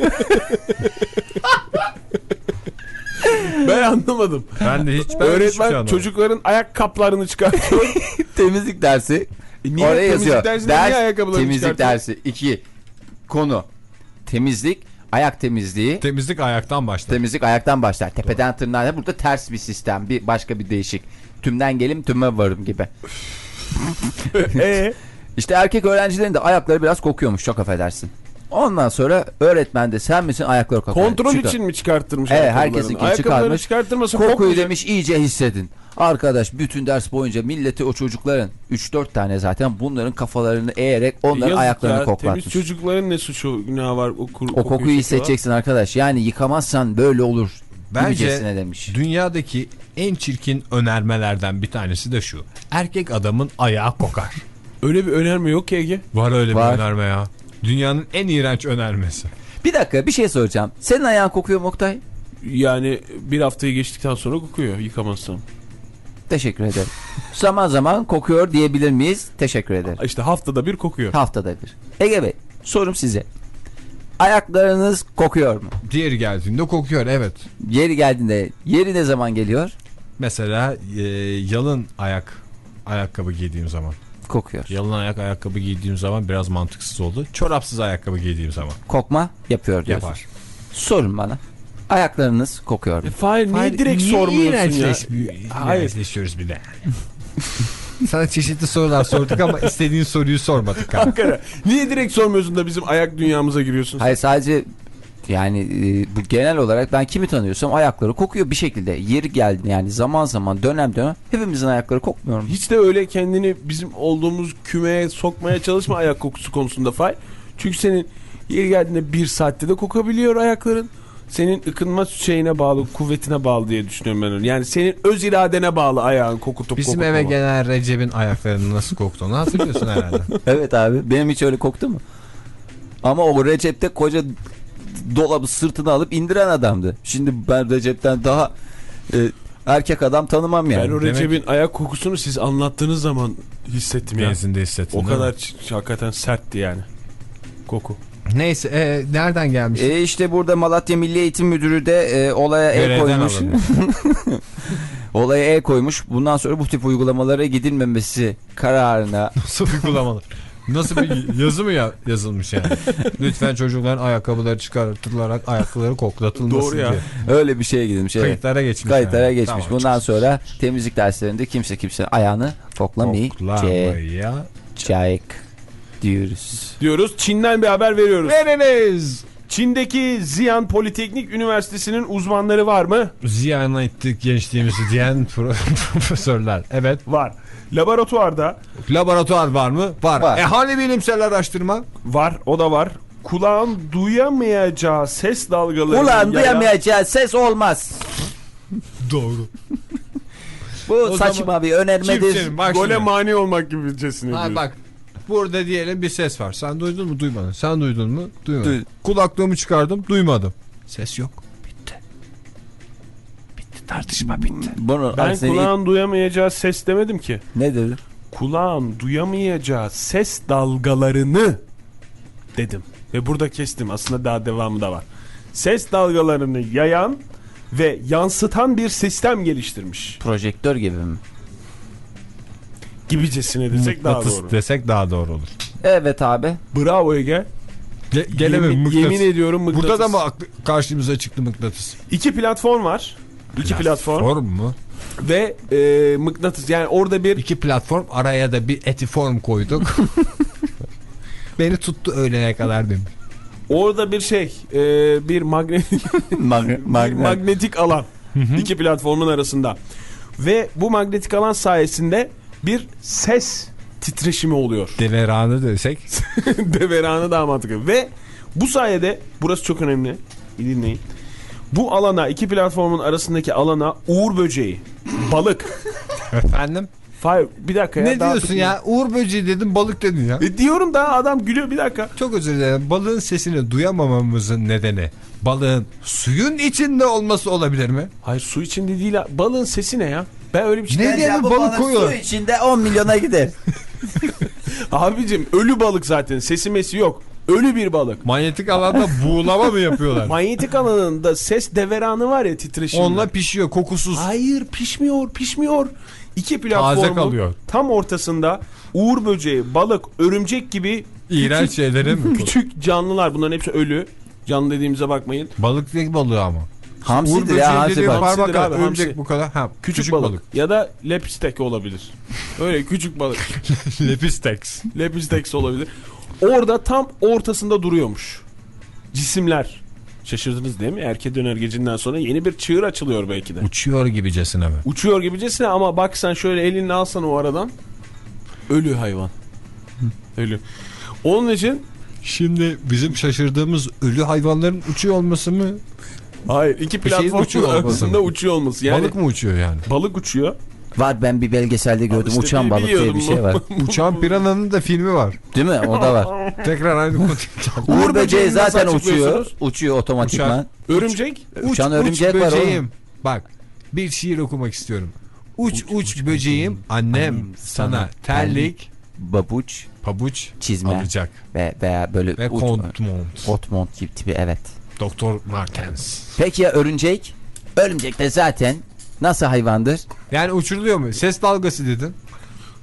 Ben anlamadım. Ben de hiç ben şey Öğretmen anlamadım. çocukların ayakkabılarını çıkartıyor. temizlik dersi. E niye Oraya temizlik yazıyor. dersinde niye Ders ayakkabılarını temizlik çıkartıyor? dersi. 2. Konu. Temizlik, ayak temizliği. Temizlik ayaktan başlar. Temizlik ayaktan başlar. Tepeden tırnağa. Burada ters bir sistem. Bir başka bir değişik. Tümden gelim tüme varım gibi. Ee, İşte erkek öğrencilerin de ayakları biraz kokuyormuş çok affedersin. Ondan sonra öğretmen de sen misin ayakları kokuyor. kontrol Çıkar. için mi çıkarttırmış? Evet, Ayakkabılarını çıkarmış. çıkarttırmasa Kokuyu kokmayacak. demiş iyice hissedin. Arkadaş bütün ders boyunca milleti o çocukların 3-4 tane zaten bunların kafalarını eğerek onların Yazık ayaklarını ya, koklatmış. Temiz çocukların ne suçu günahı var o, kur, O kokuyu çekiyorlar. hissedeceksin arkadaş. Yani yıkamazsan böyle olur. Bence demiş. dünyadaki en çirkin önermelerden bir tanesi de şu. Erkek adamın ayağı kokar. Öyle bir önerme yok ki Ege. Var öyle Var. bir önerme ya. Dünyanın en iğrenç önermesi. Bir dakika bir şey soracağım. Senin ayağın kokuyor mu Oktay? Yani bir haftayı geçtikten sonra kokuyor yıkamazsam. Teşekkür ederim. zaman zaman kokuyor diyebilir miyiz? Teşekkür ederim. İşte haftada bir kokuyor. Haftada bir. Ege Bey sorum size. Ayaklarınız kokuyor mu? Diğeri geldiğinde kokuyor evet. Yeri geldiğinde yeri ne zaman geliyor? Mesela e, yalın ayak ayakkabı giydiğim zaman. Kokuyor. Yalın ayak ayakkabı giydiğim zaman biraz mantıksız oldu. Çorapsız ayakkabı giydiğim zaman Kokma yapıyor diyorsun. yapar. Sorun bana. Ayaklarınız kokuyor mu? E, Fahir niye direkt niye sormuyorsun ya? Hayır. iğrençleşiyoruz bir de. Sana çeşitli sorular sorduk ama istediğin soruyu sormadık. abi. Ankara. Niye direkt sormuyorsun da bizim ayak dünyamıza giriyorsun? Hayır sadece yani e, bu genel olarak ben kimi tanıyorsam ayakları kokuyor bir şekilde. Yeri geldi yani zaman zaman dönem dönem hepimizin ayakları kokmuyor mu? Hiç de öyle kendini bizim olduğumuz kümeye sokmaya çalışma ayak kokusu konusunda Fahir. Çünkü senin yeri geldiğinde bir saatte de kokabiliyor ayakların. Senin ıkınma şeyine bağlı, kuvvetine bağlı diye düşünüyorum ben onu. Yani senin öz iradene bağlı ayağın kokutup Bizim eve gelen Recep'in ayaklarının nasıl koktuğunu hatırlıyorsun herhalde. Evet abi benim hiç öyle koktu mu? Ama o Recep'te koca dolabı sırtına alıp indiren adamdı. Şimdi ben Recep'ten daha e, erkek adam tanımam yani. Ben o Demek- Recep'in ayak kokusunu siz anlattığınız zaman hissettim ya. Benzinde hissettin O kadar hakikaten sertti yani. Koku. Neyse e, nereden gelmiş? E işte burada Malatya Milli Eğitim Müdürü de e, olaya el koymuş. olaya el koymuş. Bundan sonra bu tip uygulamalara gidilmemesi kararına Nasıl uygulamalar? Nasıl bir yazı mı ya, yazılmış yani? Lütfen çocukların ayakkabıları çıkartılarak ayakkabıları koklatılmasın Doğru ya. diye. öyle bir şeye gidilmiş. Evet. Kayıtlara geçmiş. Kayıtlara yani. geçmiş. Tamam, Bundan çıksın. sonra temizlik derslerinde kimse kimsenin ayağını koklamayacak Koklamaya diyoruz. Diyoruz. Çin'den bir haber veriyoruz. veriniz. Çin'deki Xi'an Politeknik Üniversitesi'nin uzmanları var mı? Ziyan ettik gençliğimizi diyen pro- profesörler. Evet. Var. Laboratuvarda Laboratuvar var mı? Var. Var. E hani bilimsel araştırma? var. O da var. Kulağın duyamayacağı ses dalgaları. Ulan duyamayacağı ses olmaz. Doğru. Bu O saçma zaman bir önermedir. Gole mani olmak gibicesine Ha diyor. bak. Burada diyelim bir ses var. Sen duydun mu duymadın. Sen duydun mu duymadın. Duy- Kulaklığımı çıkardım duymadım. Ses yok. Tartışma bitti. Bunu Ben seni- kulağın duyamayacağı ses demedim ki. ne dedi? Kulağın duyamayacağı ses dalgalarını dedim. Ve burada kestim. Aslında daha devamı da var. Ses dalgalarını yayan ve yansıtan bir sistem geliştirmiş. Projektör gibi mi? Gibicesine desek daha doğru. desek daha doğru olur. Evet abi. Bravo Ege. Ge gelemem yemin, mıknatıs. yemin ediyorum mıknatıs. Burada da mı aklı- karşımıza çıktı mıknatıs? İki platform var. İki platform. Form mu? Ve e, mıknatıs yani orada bir İki platform araya da bir etiform koyduk. Beni tuttu öğlene kadar demiş. orada bir şey e, bir magnet Mag magnet. magnetik alan iki platformun arasında ve bu magnetik alan sayesinde bir ses titreşimi oluyor. Deveranı desek. Deveranı daha mantıklı. Ve bu sayede burası çok önemli. İyi dinleyin. Bu alana iki platformun arasındaki alana uğur böceği, balık. Efendim? Hayır bir dakika ya. ne diyorsun ya? Uğur böceği dedin balık dedin ya. E, diyorum da adam gülüyor bir dakika. Çok özür dilerim. Balığın sesini duyamamamızın nedeni balığın suyun içinde olması olabilir mi? Hayır su içinde değil. Balığın sesi ne ya? Ben öyle bir şey... Ne diye bir balık koyuyor? Su içinde 10 milyona gider. Abicim ölü balık zaten. Sesi mesi yok. Ölü bir balık. Manyetik alanda buğulama mı yapıyorlar? Manyetik alanında ses deveranı var ya titreşimde. Onunla pişiyor kokusuz. Hayır pişmiyor pişmiyor. İki platformun tam ortasında uğur böceği, balık, örümcek gibi İğrenç küçük, şeyleri mi? küçük canlılar. Bunların hepsi ölü. Canlı dediğimize bakmayın. Balık ne balığı ama? Hamsidir ya hamsi bak. parmak abi, örümcek hamsi. bu kadar. Ha, Küçük, balık. Ya da lepistek olabilir. Öyle küçük balık. Lepistex. lepistek olabilir. Orada tam ortasında duruyormuş. Cisimler. Şaşırdınız değil mi? Erke döner gecinden sonra yeni bir çığır açılıyor belki de. Uçuyor gibicesine mi? Uçuyor gibicesine ama bak sen şöyle elini alsan o aradan. Ölü hayvan. Ölü. Onun için Şimdi bizim şaşırdığımız ölü hayvanların uçuyor olması mı? hayır iki şeyin platform uçuyor arasında mı? uçuyor olması. Yani Balık mı uçuyor yani? balık uçuyor. Var ben bir belgeselde gördüm. İşte Uçan balık diye bir şey var. Uçan pirananın da filmi var. Değil mi? O da var. Tekrar aynı konu. Uğur böceği zaten uçuyor. Uçuyor otomatikman. Örümcek. Uçan örümcek var böceğim. Bak bir şiir okumak istiyorum. Uç uç, böceğim annem sana terlik, Babuç, pabuç çizme alacak. ve veya böyle Ve uç, kont mont. kot mont gibi tipi evet. Doktor Martens. Peki ya örümcek? Örümcek de zaten nasıl hayvandır? Yani uçuruluyor mu? Ses dalgası dedin.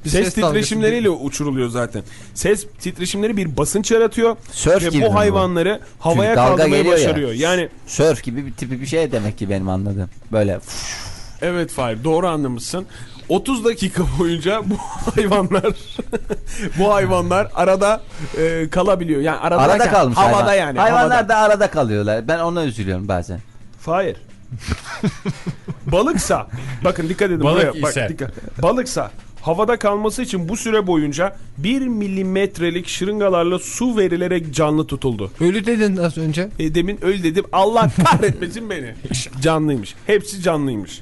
Bir Ses, dalgası titreşimleriyle uçuruluyor zaten. Ses titreşimleri bir basınç yaratıyor Sörf ve bu bu? hayvanları havaya dalga kaldırmaya geliyor ya. başarıyor. Yani Sörf gibi bir tipi bir şey demek ki benim anladığım. Böyle evet Fahir doğru anlamışsın. 30 dakika boyunca bu hayvanlar bu hayvanlar arada e, kalabiliyor. Yani arada, arada derken kalmış havada hayvan. yani. Hayvanlar havada. da arada kalıyorlar. Ben ona üzülüyorum bazen. Hayır. Balıksa bakın dikkat edin Balık buraya. Bak, ise. dikkat. Balıksa havada kalması için bu süre boyunca 1 milimetrelik şırıngalarla su verilerek canlı tutuldu. Ölü dedin az önce. E, demin öyle dedim. Allah kahretmesin beni. Canlıymış. Hepsi canlıymış.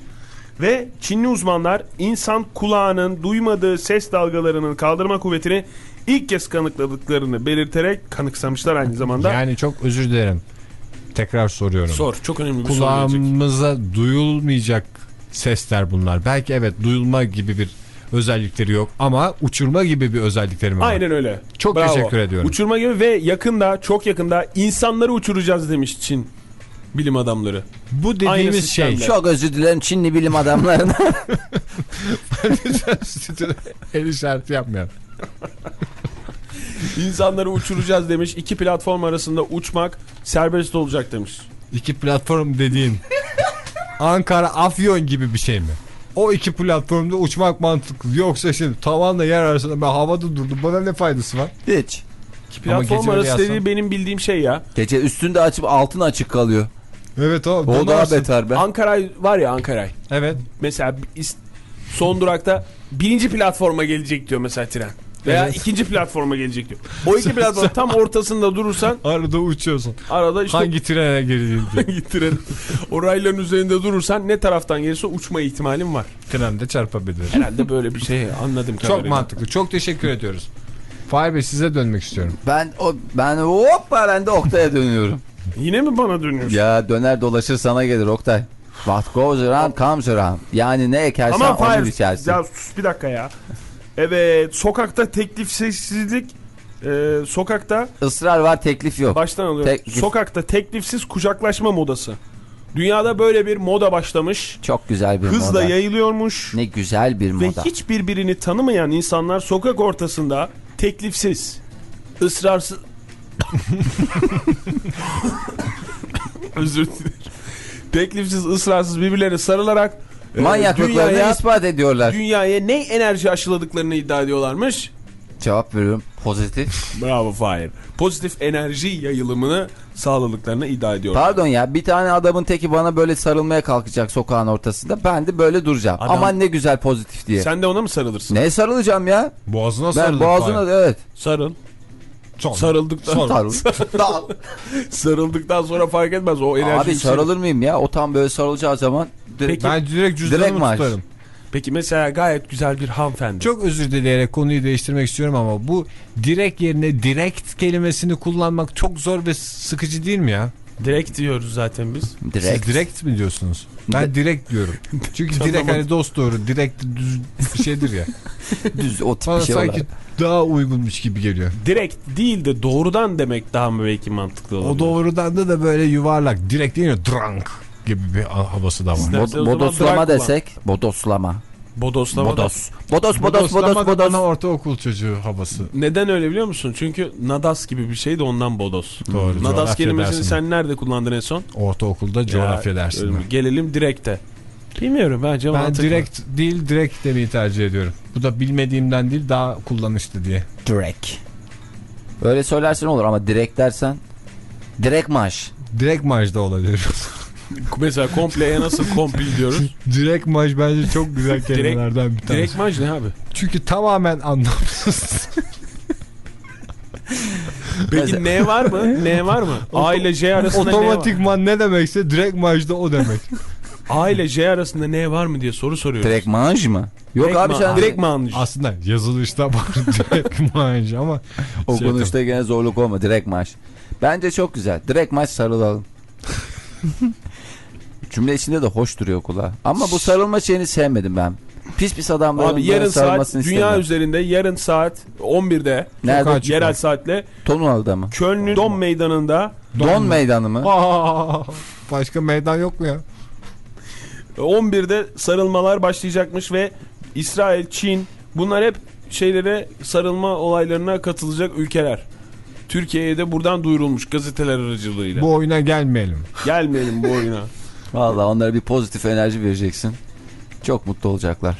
Ve Çinli uzmanlar insan kulağının duymadığı ses dalgalarının kaldırma kuvvetini ilk kez kanıkladıklarını belirterek kanıksamışlar aynı zamanda. Yani çok özür dilerim. Tekrar soruyorum. Sor. Çok önemli bir soru. Kulağımıza duyulmayacak sesler bunlar. Belki evet duyulma gibi bir özellikleri yok ama uçurma gibi bir özellikleri var? Aynen öyle. Çok teşekkür ediyorum. Uçurma gibi ve yakında çok yakında insanları uçuracağız demiş Çin bilim adamları. Bu Aynı dediğimiz şey. Çok özür dilerim Çinli bilim adamlarına. Stüdyoda El işareti yapmayalım. İnsanları uçuracağız demiş. İki platform arasında uçmak serbest olacak demiş. İki platform dediğin Ankara Afyon gibi bir şey mi? O iki platformda uçmak mantıklı. Yoksa şimdi tavanla yer arasında ben havada durdum. Bana ne faydası var? Hiç. İki platform arası yazsam. dediği benim bildiğim şey ya. Gece üstünde açıp altın açık kalıyor. Evet o. O daha beter be. Ankara var ya Ankara. Evet. Mesela son durakta birinci platforma gelecek diyor mesela tren. Veya Evet. ikinci platforma gelecek diyor. O iki platform tam ortasında durursan Arada uçuyorsun. arada işte Hangi trene girildi? hangi tren o rayların üzerinde durursan ne taraftan gelirse uçma ihtimalin var. Trende çarpabilir. Herhalde böyle bir şey anladım Çok kadarıyla. mantıklı. Çok teşekkür ediyoruz. Fahir Bey size dönmek istiyorum. Ben o ben hoppa ben de Oktay'a dönüyorum. Yine mi bana dönüyorsun? ya döner dolaşır sana gelir Oktay. What goes around comes around. Yani ne ekersen Aman onu biçersin. ya sus bir dakika ya. Evet sokakta teklifsizlik e, sokakta Israr var teklif yok. baştan alıyorum. Teklif. Sokakta teklifsiz kucaklaşma modası. Dünyada böyle bir moda başlamış. Çok güzel bir Hızla moda. yayılıyormuş. Ne güzel bir Ve moda. hiç birbirini tanımayan insanlar sokak ortasında teklifsiz ısrarsız... Özür dilerim. Teklifsiz ıslarsız birbirlerine sarılarak Manyaklıklarını dünyaya, ispat ediyorlar. dünyaya ne enerji aşıladıklarını iddia ediyorlarmış. Cevap veriyorum. Pozitif. Bravo Fahir. Pozitif enerji yayılımını sağladıklarını iddia ediyorlar. Pardon ya bir tane adamın teki bana böyle sarılmaya kalkacak sokağın ortasında. Ben de böyle duracağım. Adam- Aman ne güzel pozitif diye. Sen de ona mı sarılırsın? Ne sarılacağım ya? Boğazına Ben sarılıp boğazına evet. Sarıl. Sonra. Sarıldıktan, Sarıl. sarıldıktan sonra fark etmez o enerji. Abi yükselir. sarılır mıyım ya? O tam böyle sarılacağı zaman direkt Ben direkt cüzdanımı Direkt maaş. tutarım. Peki mesela gayet güzel bir hanımefendi. Çok özür dileyerek konuyu değiştirmek istiyorum ama bu direkt yerine direkt kelimesini kullanmak çok zor ve sıkıcı değil mi ya? Direkt diyoruz zaten biz. direkt. Siz direkt mi diyorsunuz? Ben direkt diyorum. Çünkü direkt Anlamadım. hani dost doğru direkt düz bir şeydir ya. düz o tip Bana bir şey sanki olarak. daha uygunmuş gibi geliyor. Direkt değil de doğrudan demek daha mı belki mantıklı olabilir? O doğrudan da da böyle yuvarlak direkt değil mi? Drunk gibi bir havası da var. Zaman bodoslama desek. Bodoslama. Bodoslama da- Bodos. Bodos bodos bodos da bodos. bana ortaokul çocuğu havası. Neden öyle biliyor musun? Çünkü nadas gibi bir şey de ondan bodos. Doğru. Nadas kelimesini sen nerede kullandın en son? Ortaokulda coğrafya Ya, dersinde. Gelelim direkte. Bilmiyorum bence Ben mantıklı. direkt değil direkt demeyi tercih ediyorum. Bu da bilmediğimden değil daha kullanışlı diye. Direkt. Öyle söylersen olur ama direkt dersen. Direkt maaş. Direkt majda olabilir. Mesela kompleye nasıl kompil diyoruz? direkt maj bence çok güzel kelimelerden bir tanesi. Direkt maj ne abi? Çünkü tamamen anlamsız. Peki ne var mı? Ne var mı? A ile J arasında ne var? Otomatikman ne demekse direkt majda o demek. A ile J arasında ne var mı diye soru soruyoruz. Direkt maaş mı? Yok Direkt abi sen direkt manj. Aslında yazılışta var direkt maj ama şey Okunuşta gene zorluk olma. Direkt maaş. Bence çok güzel. Direkt maaş sarılalım. Cümle içinde de hoş duruyor kulağa. Ama bu sarılma şeyini sevmedim ben. Pis pis adamların Abi yarın saat dünya istemiyorum. üzerinde yarın saat 11'de Nerede? Sokağa yerel saatle Tonual'da mı? Köln'ün Don Meydanı'nda Don meydanı mı? Aa, başka meydan yok mu ya? 11'de sarılmalar başlayacakmış ve İsrail, Çin bunlar hep şeylere sarılma olaylarına katılacak ülkeler. Türkiye'ye de buradan duyurulmuş gazeteler aracılığıyla. Bu oyuna gelmeyelim. Gelmeyelim bu oyuna. Valla onlara bir pozitif enerji vereceksin. Çok mutlu olacaklar.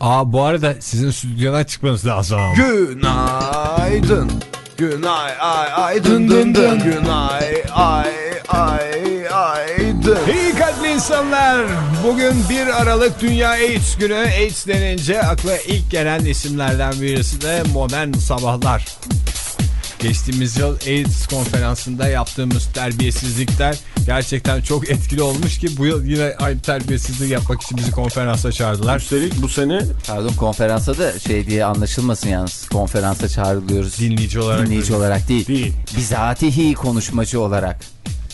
Aa bu arada sizin stüdyodan çıkmanız lazım. Günaydın. Günay ay ay dın dın dın. Günay ay ay ay dın. İyi kalpli insanlar. Bugün 1 Aralık Dünya AIDS günü. AIDS denince akla ilk gelen isimlerden birisi de modern sabahlar. Geçtiğimiz yıl AIDS konferansında yaptığımız terbiyesizlikler gerçekten çok etkili olmuş ki bu yıl yine aynı terbiyesizliği yapmak için bizi konferansa çağırdılar. Üstelik bu sene Pardon konferansa da şey diye anlaşılmasın yalnız. Konferansa çağrılıyoruz. Dinleyici olarak Dinleyici olarak değil. değil. Bizatihi konuşmacı olarak.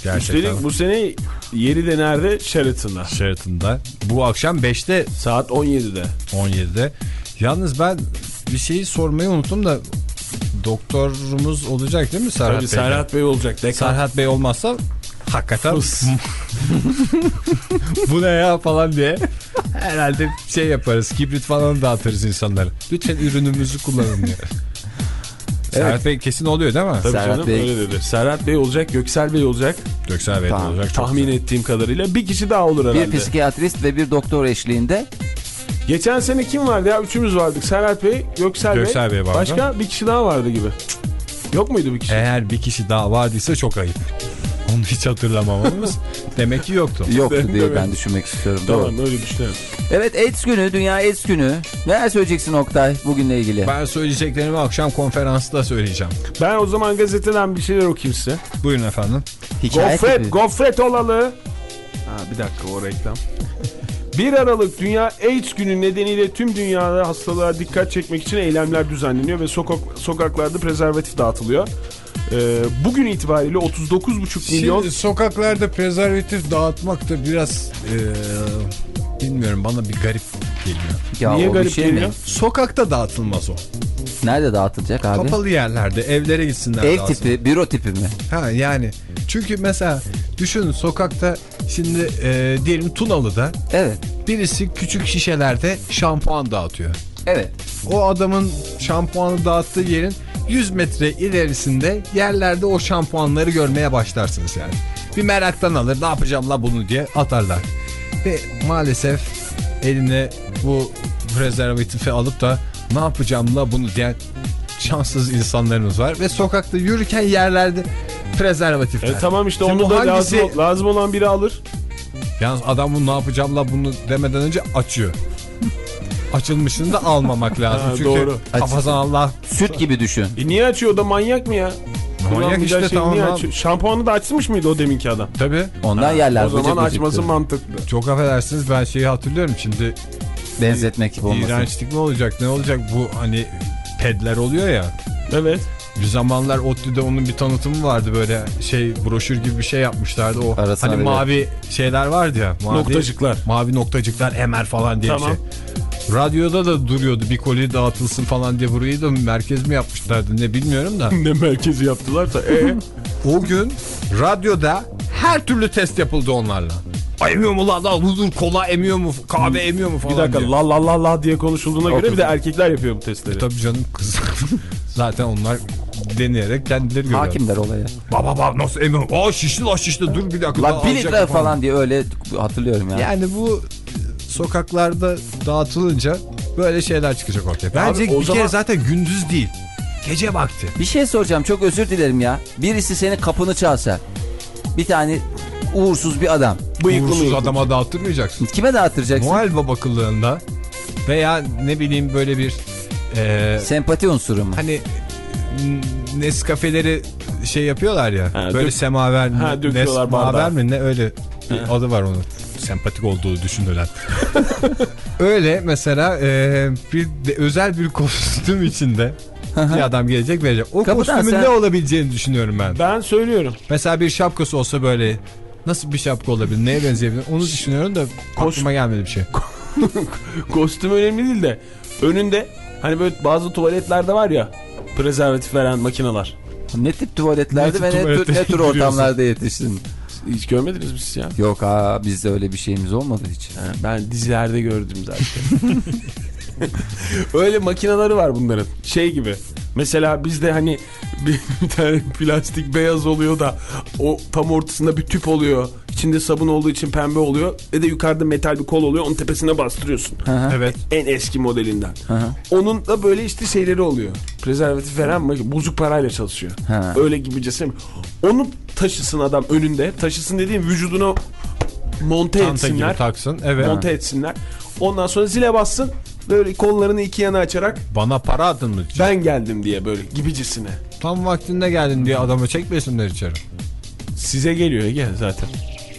gerçekten. Üstelik bu sene yeri de nerede? Sheraton'da. Sheraton'da. Bu akşam 5'te Saat 17'de. 17'de. Yalnız ben bir şeyi sormayı unuttum da doktorumuz olacak değil mi Serhat Tabii Bey? Serhat Bey olacak. Dekan. Serhat Bey olmazsa hakikaten bu ne ya falan diye herhalde şey yaparız kibrit falan dağıtırız insanlara. Lütfen ürünümüzü kullanın diye. Serhat Bey kesin oluyor değil mi? Tabii Serhat canım Bey. öyle dedi. Serhat Bey olacak, Göksel Bey olacak. Göksel Bey Tamam. olacak. Çok Tahmin güzel. ettiğim kadarıyla bir kişi daha olur herhalde. Bir psikiyatrist ve bir doktor eşliğinde Geçen sene kim vardı ya? Üçümüz vardık. Serhat Bey, Göksel, Göksel Bey vardı. Başka bir kişi daha vardı gibi. Yok muydu bir kişi? Eğer bir kişi daha vardıysa çok ayıp. Onu hiç hatırlamamamız demek ki yoktu. yoktu diye Evet. ben düşünmek istiyorum. Doğru. Tamam öyle düşünelim. Evet AIDS günü, Dünya AIDS günü. Neler söyleyeceksin Oktay bugünle ilgili? Ben söyleyeceklerimi akşam konferansta söyleyeceğim. Ben o zaman gazeteden bir şeyler okuyayım size. Buyurun efendim. Hikaye Gofret, tipi. gofret olalı. Ha, bir dakika o reklam. 1 Aralık Dünya AIDS Günü nedeniyle tüm dünyada hastalığa dikkat çekmek için eylemler düzenleniyor ve sokak sokaklarda prezervatif dağıtılıyor. Ee, bugün itibariyle 39,5 milyon Şimdi sokaklarda prezervatif dağıtmak da biraz eee, bilmiyorum bana bir garip geliyor. Ya Niye garip şey geliyor? mi? Sokakta dağıtılmaz o. Nerede dağıtılacak abi? Kapalı yerlerde evlere gitsinler Ev dağıtsın. tipi, büro tipi mi? Ha yani çünkü mesela düşünün sokakta şimdi eee, diyelim Tunalı'da Evet. birisi küçük şişelerde şampuan dağıtıyor. Evet. O adamın şampuanı dağıttığı yerin 100 metre ilerisinde yerlerde o şampuanları görmeye başlarsınız yani. Bir meraktan alır ne yapacağım la bunu diye atarlar. Ve maalesef eline bu prezervatifi alıp da ne yapacağım la bunu diyen şanssız insanlarımız var. Ve sokakta yürürken yerlerde prezervatifler. E, tamam işte Şimdi onu da hangisi- lazım, lazım olan biri alır. Yalnız adam bunu ne yapacağım la bunu demeden önce açıyor. Açılmışını da almamak lazım. Ha, Çünkü doğru. kafasına Allah Süt gibi düşün. E niye açıyor o da manyak mı ya? Kullanmayacağı işte, şeyi tamam? Şampuanı da açmış mıydı o deminki adam? tabii. Ondan yerler o zaman açması mantıklı. Çok affedersiniz ben şeyi hatırlıyorum şimdi Benzetmek gibi olmasın. iğrençlik ne olacak ne olacak bu hani pedler oluyor ya. Evet. Bir zamanlar ODTÜ'de onun bir tanıtımı vardı böyle şey broşür gibi bir şey yapmışlardı o Arasına hani böyle- mavi şeyler vardı ya. Mavi, Noktacıklar. Mavi noktacıklar MR falan diye Tamam. bir şey. Radyoda da duruyordu bir koli dağıtılsın falan diye burayı da merkez mi yapmışlardı ne bilmiyorum da. ne merkezi yaptılarsa. E o gün radyoda her türlü test yapıldı onlarla. Emiyor mu lan lan dur kola emiyor mu kahve emiyor mu falan bir dakika diye. la la la la diye konuşulduğuna göre bir de erkekler yapıyor bu testleri. Tabii canım kız. Zaten onlar deneyerek kendileri görüyor. Hakimler olaya. Baba baba nasıl emiyorum? Aa şişti la şişti dur bir dakika. La bir litre falan. falan diye öyle hatırlıyorum ya. Yani bu sokaklarda dağıtılınca böyle şeyler çıkacak ortaya. Bence Abi o bir zaman- kere zaten gündüz değil. Gece vakti. Bir şey soracağım çok özür dilerim ya. Birisi senin kapını çalsa. Bir tane uğursuz bir adam. Bıyıklı Uğursuz adama dağıttıracaksın. Kime dağıttıracaksın? Noel Baba kılığında veya ne bileyim böyle bir e, Sempati unsuru mu? hani Nescafeleri şey yapıyorlar ya. Ha, böyle dök- semaver, Ha, döküyorlar Nesmaver mi ne öyle bir adı var onun. Sempatik olduğu düşünülen. öyle mesela e, bir de özel bir kostüm içinde bir adam gelecek verecek. O Kapıdan kostümün sen- ne olabileceğini düşünüyorum ben. Ben söylüyorum. Mesela bir şapkası olsa böyle nasıl bir şapka olabilir? Neye benzeyebilir? Onu düşünüyorum da aklıma gelmedi bir şey. Kostüm önemli değil de önünde hani böyle bazı tuvaletlerde var ya prezervatif veren makineler. Ne tip tuvaletlerde Ne ve tip ne, tür, ne tür ortamlarda yetiştin? Hiç görmediniz mi siz ya? Yok ha bizde öyle bir şeyimiz olmadı hiç. Ha, ben dizilerde gördüm zaten. Öyle makineleri var bunların. Şey gibi. Mesela bizde hani bir, bir tane plastik beyaz oluyor da o tam ortasında bir tüp oluyor. İçinde sabun olduğu için pembe oluyor. Ve de yukarıda metal bir kol oluyor. Onun tepesine bastırıyorsun. Hı. Evet. En eski modelinden. Hı hı. Onun da böyle işte şeyleri oluyor. Prezervatif veren. Bozuk parayla çalışıyor. Ha. Öyle gibicesine. Onu taşısın adam önünde. Taşısın dediğim vücuduna monte gibi etsinler. taksın. Evet. monte etsinler. Ondan sonra zile bassın. Böyle kollarını iki yana açarak Bana para atın mı? ben geldim diye böyle gibicesine. Tam vaktinde geldin diye adamı çekmesinler içeri. Size geliyor Ege zaten.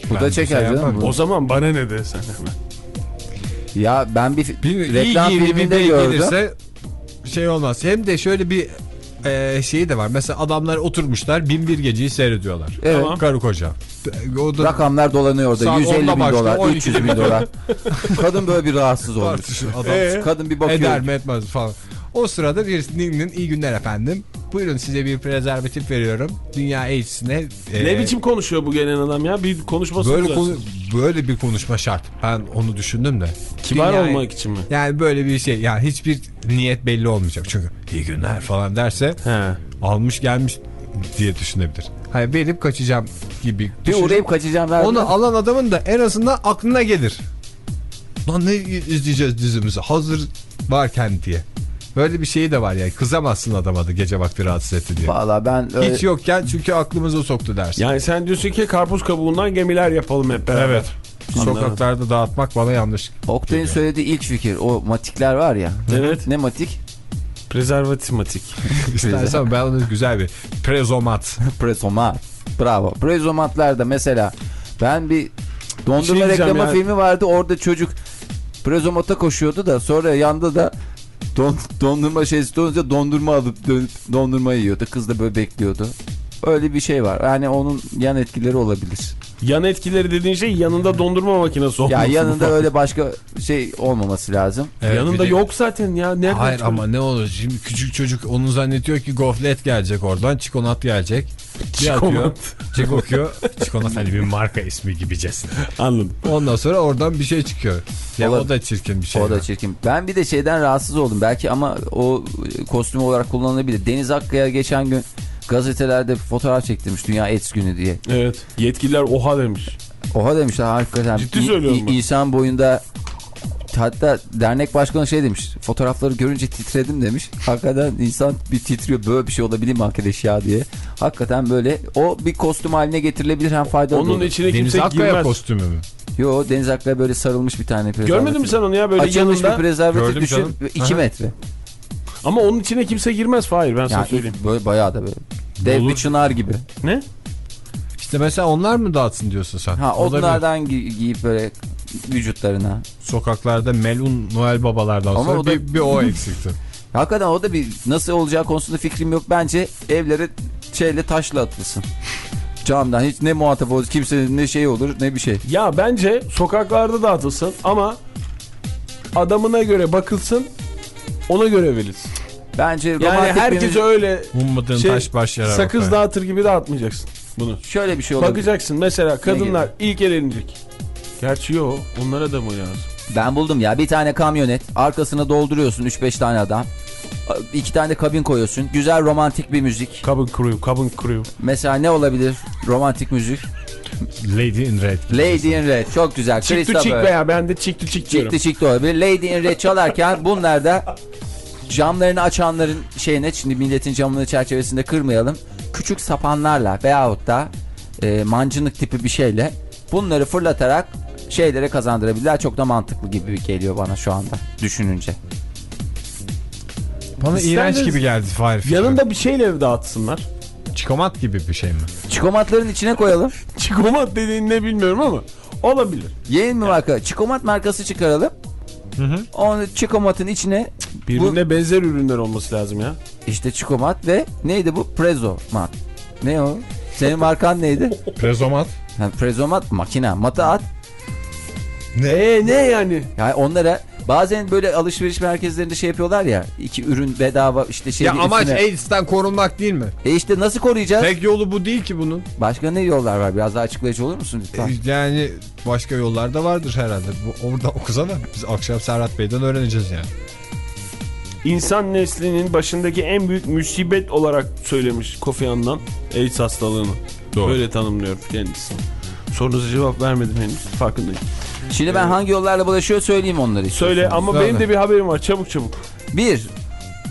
Bu Ben da bir çeker şey canım. O zaman bana ne de sen hemen. Ya ben bir, Bir reklam iyi filminde biri gördüm. gelirse şey olmaz. Hem de şöyle bir e, şeyi de var. Mesela adamlar oturmuşlar bin bir geceyi seyrediyorlar. Evet. Tamam. Karı koca. O da Rakamlar dolanıyor orada. Saat 150 bin başla, dolar, 12 300 bin dolar. Kadın böyle bir rahatsız olmuş. adam. Ee? Kadın bir bakıyor. Eder mi etmez falan. O sırada birisinin iyi günler efendim. Buyurun size bir prezervatif veriyorum. Dünya AIDS'ine. e, Ne biçim konuşuyor bu gelen adam ya? Bir konuşması böyle böyle konu, böyle bir konuşma şart. Ben onu düşündüm de. Kibar Dünya- olmak için mi? Yani böyle bir şey. Yani hiçbir niyet belli olmayacak. Çünkü iyi günler falan derse He. almış gelmiş diye düşünebilir. Hayır verip kaçacağım gibi. Bir uğrayıp kaçacağım. verdim. Onu alan adamın da en azından aklına gelir. Lan ne izleyeceğiz dizimizi hazır varken diye. Böyle bir şeyi de var ya. Kızamazsın adama da gece vakti rahatsız etti diye. Valla ben öyle... Hiç yokken çünkü aklımıza soktu dersin. Yani sen diyorsun ki karpuz kabuğundan gemiler yapalım hep beraber. Evet. Anladım. Sokaklarda dağıtmak bana yanlış. Oktay'ın söylediği ilk fikir o matikler var ya. Evet. Ne matik? Prezervatif matik. İstersen ben onu güzel bir prezomat. Prezomat. Bravo. Prezomatlarda mesela ben bir dondurma şey diyeceğim reklamı ya. filmi vardı. Orada çocuk prezomata koşuyordu da sonra yanda da don, dondurma şeysi olunca dondurma alıp dönüp dondurma yiyordu. Kız da böyle bekliyordu. Öyle bir şey var. Yani onun yan etkileri olabilir. Yan etkileri dediğin şey yanında dondurma makinesi olması. Ya mı? yanında öyle başka şey olmaması lazım. Evet, yanında de- yok zaten ya. Nerede Hayır çıkıyor? ama ne olur şimdi küçük çocuk onu zannediyor ki goflet gelecek oradan çikolat gelecek. Bir atıyor. Çikokuyor. Çikolat hani bir marka ismi gibicesine. Anladım. Ondan sonra oradan bir şey çıkıyor. Ya O o da- da, çirkin bir şey. O da çirkin. Ben bir de şeyden rahatsız oldum belki ama o kostüm olarak kullanılabilir. Deniz Akkaya geçen gün gazetelerde fotoğraf çektirmiş Dünya AIDS günü diye. Evet. Yetkililer oha demiş. Oha demişler hakikaten. Ciddi söylüyorum i- ben. İnsan boyunda hatta dernek başkanı şey demiş. Fotoğrafları görünce titredim demiş. Hakikaten insan bir titriyor. Böyle bir şey olabilir mi arkadaş ya diye. Hakikaten böyle o bir kostüm haline getirilebilir hem faydalı Onun olur. içine Deniz kimse Akkaya girmez. kostümü mü? Yo Deniz Akkaya böyle sarılmış bir tane prezervatif. Görmedin mi sen onu ya böyle Açılmış yanında? bir prezervatif Gördüm düşün. canım. 2 Aha. metre. Ama onun içine kimse girmez Fahir ben sana Yani söyleyeyim. böyle bayağı da böyle. Dev Olur. bir çınar gibi. Ne? İşte mesela onlar mı dağıtsın diyorsun sen? Ha onlardan gi- giyip böyle vücutlarına. Sokaklarda melun Noel babalardan Ama sonra o da- bir, bir o eksikti. Hakikaten o da bir nasıl olacağı konusunda fikrim yok. Bence evlere şeyle taşla atılsın. Camdan hiç ne muhatap olur kimsenin ne şey olur ne bir şey. Ya bence sokaklarda dağıtılsın ama adamına göre bakılsın ona göre verilsin. Bence Yani bir herkese öyle Ummadığın Şey, taş baş yarar. sakız ortaya. dağıtır gibi dağıtmayacaksın bunu. şöyle bir şey olabilir. Bakacaksın mesela kadınlar ilk elenecek. Gerçi yok onlara da mı lazım? Ben buldum ya bir tane kamyonet arkasına dolduruyorsun 3-5 tane adam. İki tane kabin koyuyorsun. Güzel romantik bir müzik. Cabin crew, cabin crew. Mesela ne olabilir romantik müzik? Lady in Red. Lady in Red çok güzel. Çıktı çık Christopher. veya ben de çıktı çık diyorum. Çıktı çıktı olabilir. Lady in Red çalarken bunlar da camlarını açanların şeyine şimdi milletin camını çerçevesinde kırmayalım. Küçük sapanlarla veyahut da e, mancınık tipi bir şeyle bunları fırlatarak şeylere kazandırabilirler. Çok da mantıklı gibi geliyor bana şu anda düşününce. Bana İsterseniz- iğrenç gibi geldi Fahir. fikri. Yanında bir şeyle dağıtsınlar. Çikomat gibi bir şey mi? Çikomatların içine koyalım. Çikomat dediğin ne bilmiyorum ama olabilir. Yeni mi marka? Çikomat markası çıkaralım. Hı hı. Onu çikomatın içine Birbirine benzer ürünler olması lazım ya. işte çikomat ve neydi bu? Prezomat. Ne o? Senin markan neydi? Prezomat. Ha, prezomat makine. Mata at. Ne ne yani? Yani onlara bazen böyle alışveriş merkezlerinde şey yapıyorlar ya. iki ürün bedava işte şey Ya amaç üstüne. AIDS'ten korunmak değil mi? E işte nasıl koruyacağız? Tek yolu bu değil ki bunun. Başka ne yollar var? Biraz daha açıklayıcı olur musun lütfen? Yani başka yollar da vardır herhalde. Bu, orada okusana. Biz akşam Serhat Bey'den öğreneceğiz yani. İnsan neslinin başındaki en büyük musibet olarak söylemiş Kofi Annan AIDS hastalığını. Doğru. Böyle tanımlıyor kendisi. Sorunuza cevap vermedim henüz farkındayım. Şimdi ben hangi yollarla bulaşıyor söyleyeyim onları. Söyle ama Söyle. benim de bir haberim var çabuk çabuk. Bir,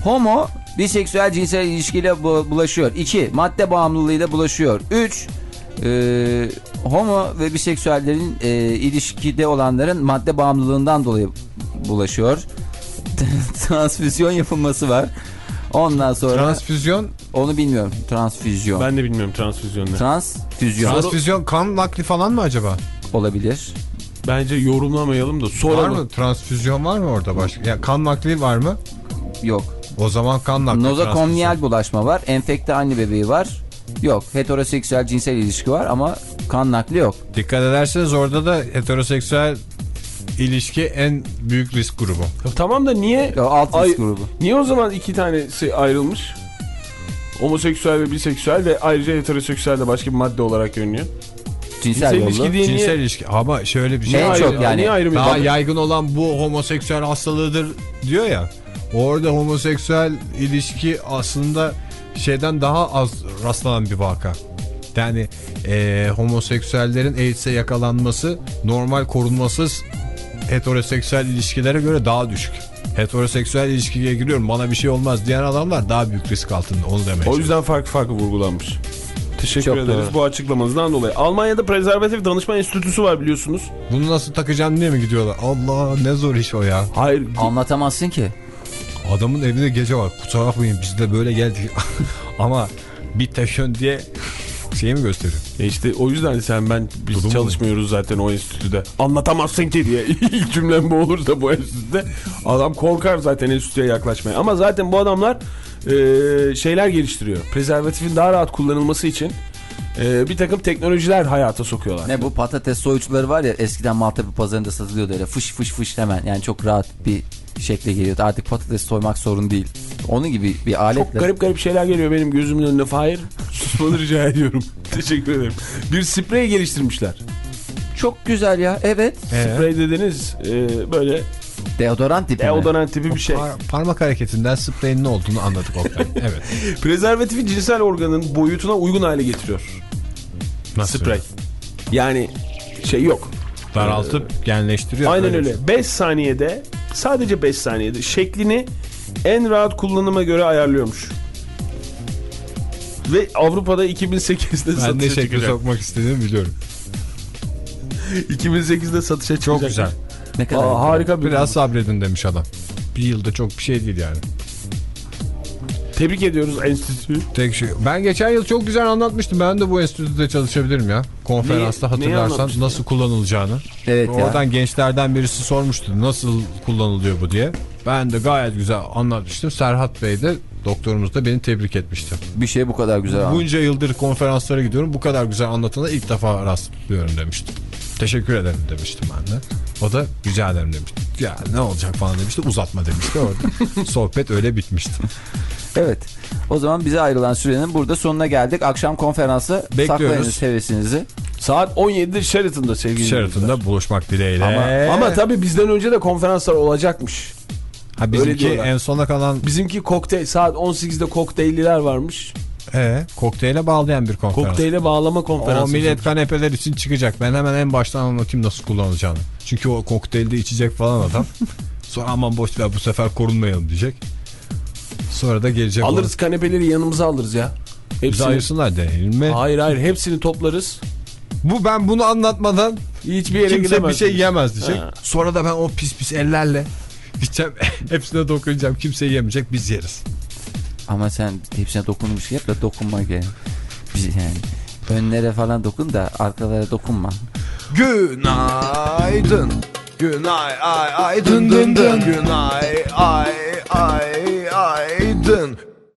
homo biseksüel cinsel ilişkiyle bu- bulaşıyor. İki, madde bağımlılığıyla bulaşıyor. Üç, e, homo ve biseksüellerin e, ilişkide olanların madde bağımlılığından dolayı bulaşıyor. Transfüzyon yapılması var. Ondan sonra Transfüzyon, onu bilmiyorum. Transfüzyon. Ben de bilmiyorum transfüzyon ne. Transfüzyon transfüzyon kan nakli falan mı acaba? olabilir. Bence yorumlamayalım da Var soralım. mı? Transfüzyon var mı orada başka? Ya kan nakli var mı? Yok. O zaman kan nakli. Nozokomniyal bulaşma var. Enfekte anne bebeği var. Yok. Heteroseksüel cinsel ilişki var ama kan nakli yok. Dikkat ederseniz orada da heteroseksüel ilişki en büyük risk grubu. Ya tamam da niye alt Ay- risk grubu. niye o zaman iki tanesi ayrılmış? Homoseksüel ve biseksüel ve ayrıca heteroseksüel de başka bir madde olarak görünüyor. Cinsel, ilişki diye Cinsel niye, ilişki ama şöyle bir şey En çok ya, yani. ayrım Daha yaygın olan bu homoseksüel hastalığıdır diyor ya. Orada homoseksüel ilişki aslında şeyden daha az rastlanan bir vaka. Yani eee, homoseksüellerin AIDS'e yakalanması normal korunmasız heteroseksüel ilişkilere göre daha düşük. Heteroseksüel ilişkiye giriyorum bana bir şey olmaz diyen adamlar daha büyük risk altında onu demeye O yüzden farklı farklı vurgulanmış. Teşekkür Çok ederiz doğru. bu açıklamanızdan dolayı. Almanya'da prezervatif danışma enstitüsü var biliyorsunuz. Bunu nasıl takacağım diye mi gidiyorlar? Allah ne zor iş o ya. Hayır. Anlatamazsın ki. Adamın evinde gece var. Kusura bakmayın biz de böyle geldik. Ama bir taşın diye şey mi gösteriyor? E işte o yüzden sen ben biz Durum mu? çalışmıyoruz zaten o enstitüde. Anlatamazsın ki diye ilk cümlem bu olursa bu enstitüde adam korkar zaten enstitüye yaklaşmaya. Ama zaten bu adamlar e, şeyler geliştiriyor. Prezervatifin daha rahat kullanılması için e, bir takım teknolojiler hayata sokuyorlar. Ne bu patates soyucuları var ya eskiden Maltepe pazarında satılıyordu öyle fış fış fış hemen yani çok rahat bir şekle geliyordu. Artık patates soymak sorun değil. Onun gibi bir aletle. Çok garip garip şeyler geliyor benim gözümün önüne Fahir. Susmanı rica ediyorum. Teşekkür ederim. Bir sprey geliştirmişler. Çok güzel ya evet. Sprey dediniz e, böyle Deodorant tipi mi? deodorant tipi bir şey. Par- parmak hareketinden spreyin ne olduğunu anladık Oktay. Evet. Prezervatifi cinsel organın boyutuna uygun hale getiriyor. Nasıl? Sprey. Yani şey yok. Daraltıp genleştiriyor. Aynen Öyle. öyle. 5 saniyede sadece 5 saniyede şeklini en rahat kullanıma göre ayarlıyormuş. Ve Avrupa'da 2008'de Ben de satışa şekli çıkacak. sokmak istediğimi biliyorum. 2008'de satışa çıkacak. Çok güzel. Ne kadar Aa, harika bir Biraz sabredin demiş adam. Bir yılda çok bir şey değil yani. Tebrik ediyoruz enstitüyü. Tek şey. Ben geçen yıl çok güzel anlatmıştım. Ben de bu enstitüde çalışabilirim ya. Konferansta Neyi- neyi hatırlarsan anlatmıştın? nasıl kullanılacağını. Evet ya. Oradan gençlerden birisi sormuştu nasıl kullanılıyor bu diye. Ben de gayet güzel anlatmıştım. Serhat Bey de doktorumuz da beni tebrik etmişti. Bir şey bu kadar güzel. Bunca yıldır konferanslara gidiyorum. Bu kadar güzel anlatana ilk defa rastlıyorum demiştim. Teşekkür ederim demiştim ben de. O da rica ederim demişti. Ya ne olacak falan demişti. Uzatma demişti orada. Sohbet öyle bitmişti. Evet. O zaman bize ayrılan sürenin burada sonuna geldik. Akşam konferansı Bekliyoruz. saklayınız hevesinizi. Saat 17'de Sheraton'da sevgili. Sheraton'da buluşmak dileğiyle. Ama- Ama tabii bizden önce de konferanslar olacakmış. ha, bizimki en sona kalan Bizimki kokteyl saat 18'de kokteylliler varmış. E, kokteyle bağlayan bir konferans. Kokteyle bağlama konferansı. O millet kanepeler için çıkacak. Ben hemen en baştan anlatayım nasıl kullanılacağını. Çünkü o kokteylde içecek falan adam. Sonra aman boş ver bu sefer korunmayalım diyecek. Sonra da gelecek. Alırız kanepeleri yanımıza alırız ya. Bizi Hepsini. ayırsınlar değil mi? Hayır hayır hepsini toplarız. Bu ben bunu anlatmadan Hiçbir yere kimse gidemez. bir şey yemez diyecek. Ha. Sonra da ben o pis pis ellerle gideceğim hepsine dokunacağım. Kimse yemeyecek biz yeriz. Ama sen hepsine dokunmuş yap da dokunma gel. Yani önlere falan dokun da arkalara dokunma. Günaydın. Günay ay ay dın dın. Günay ay ay ay.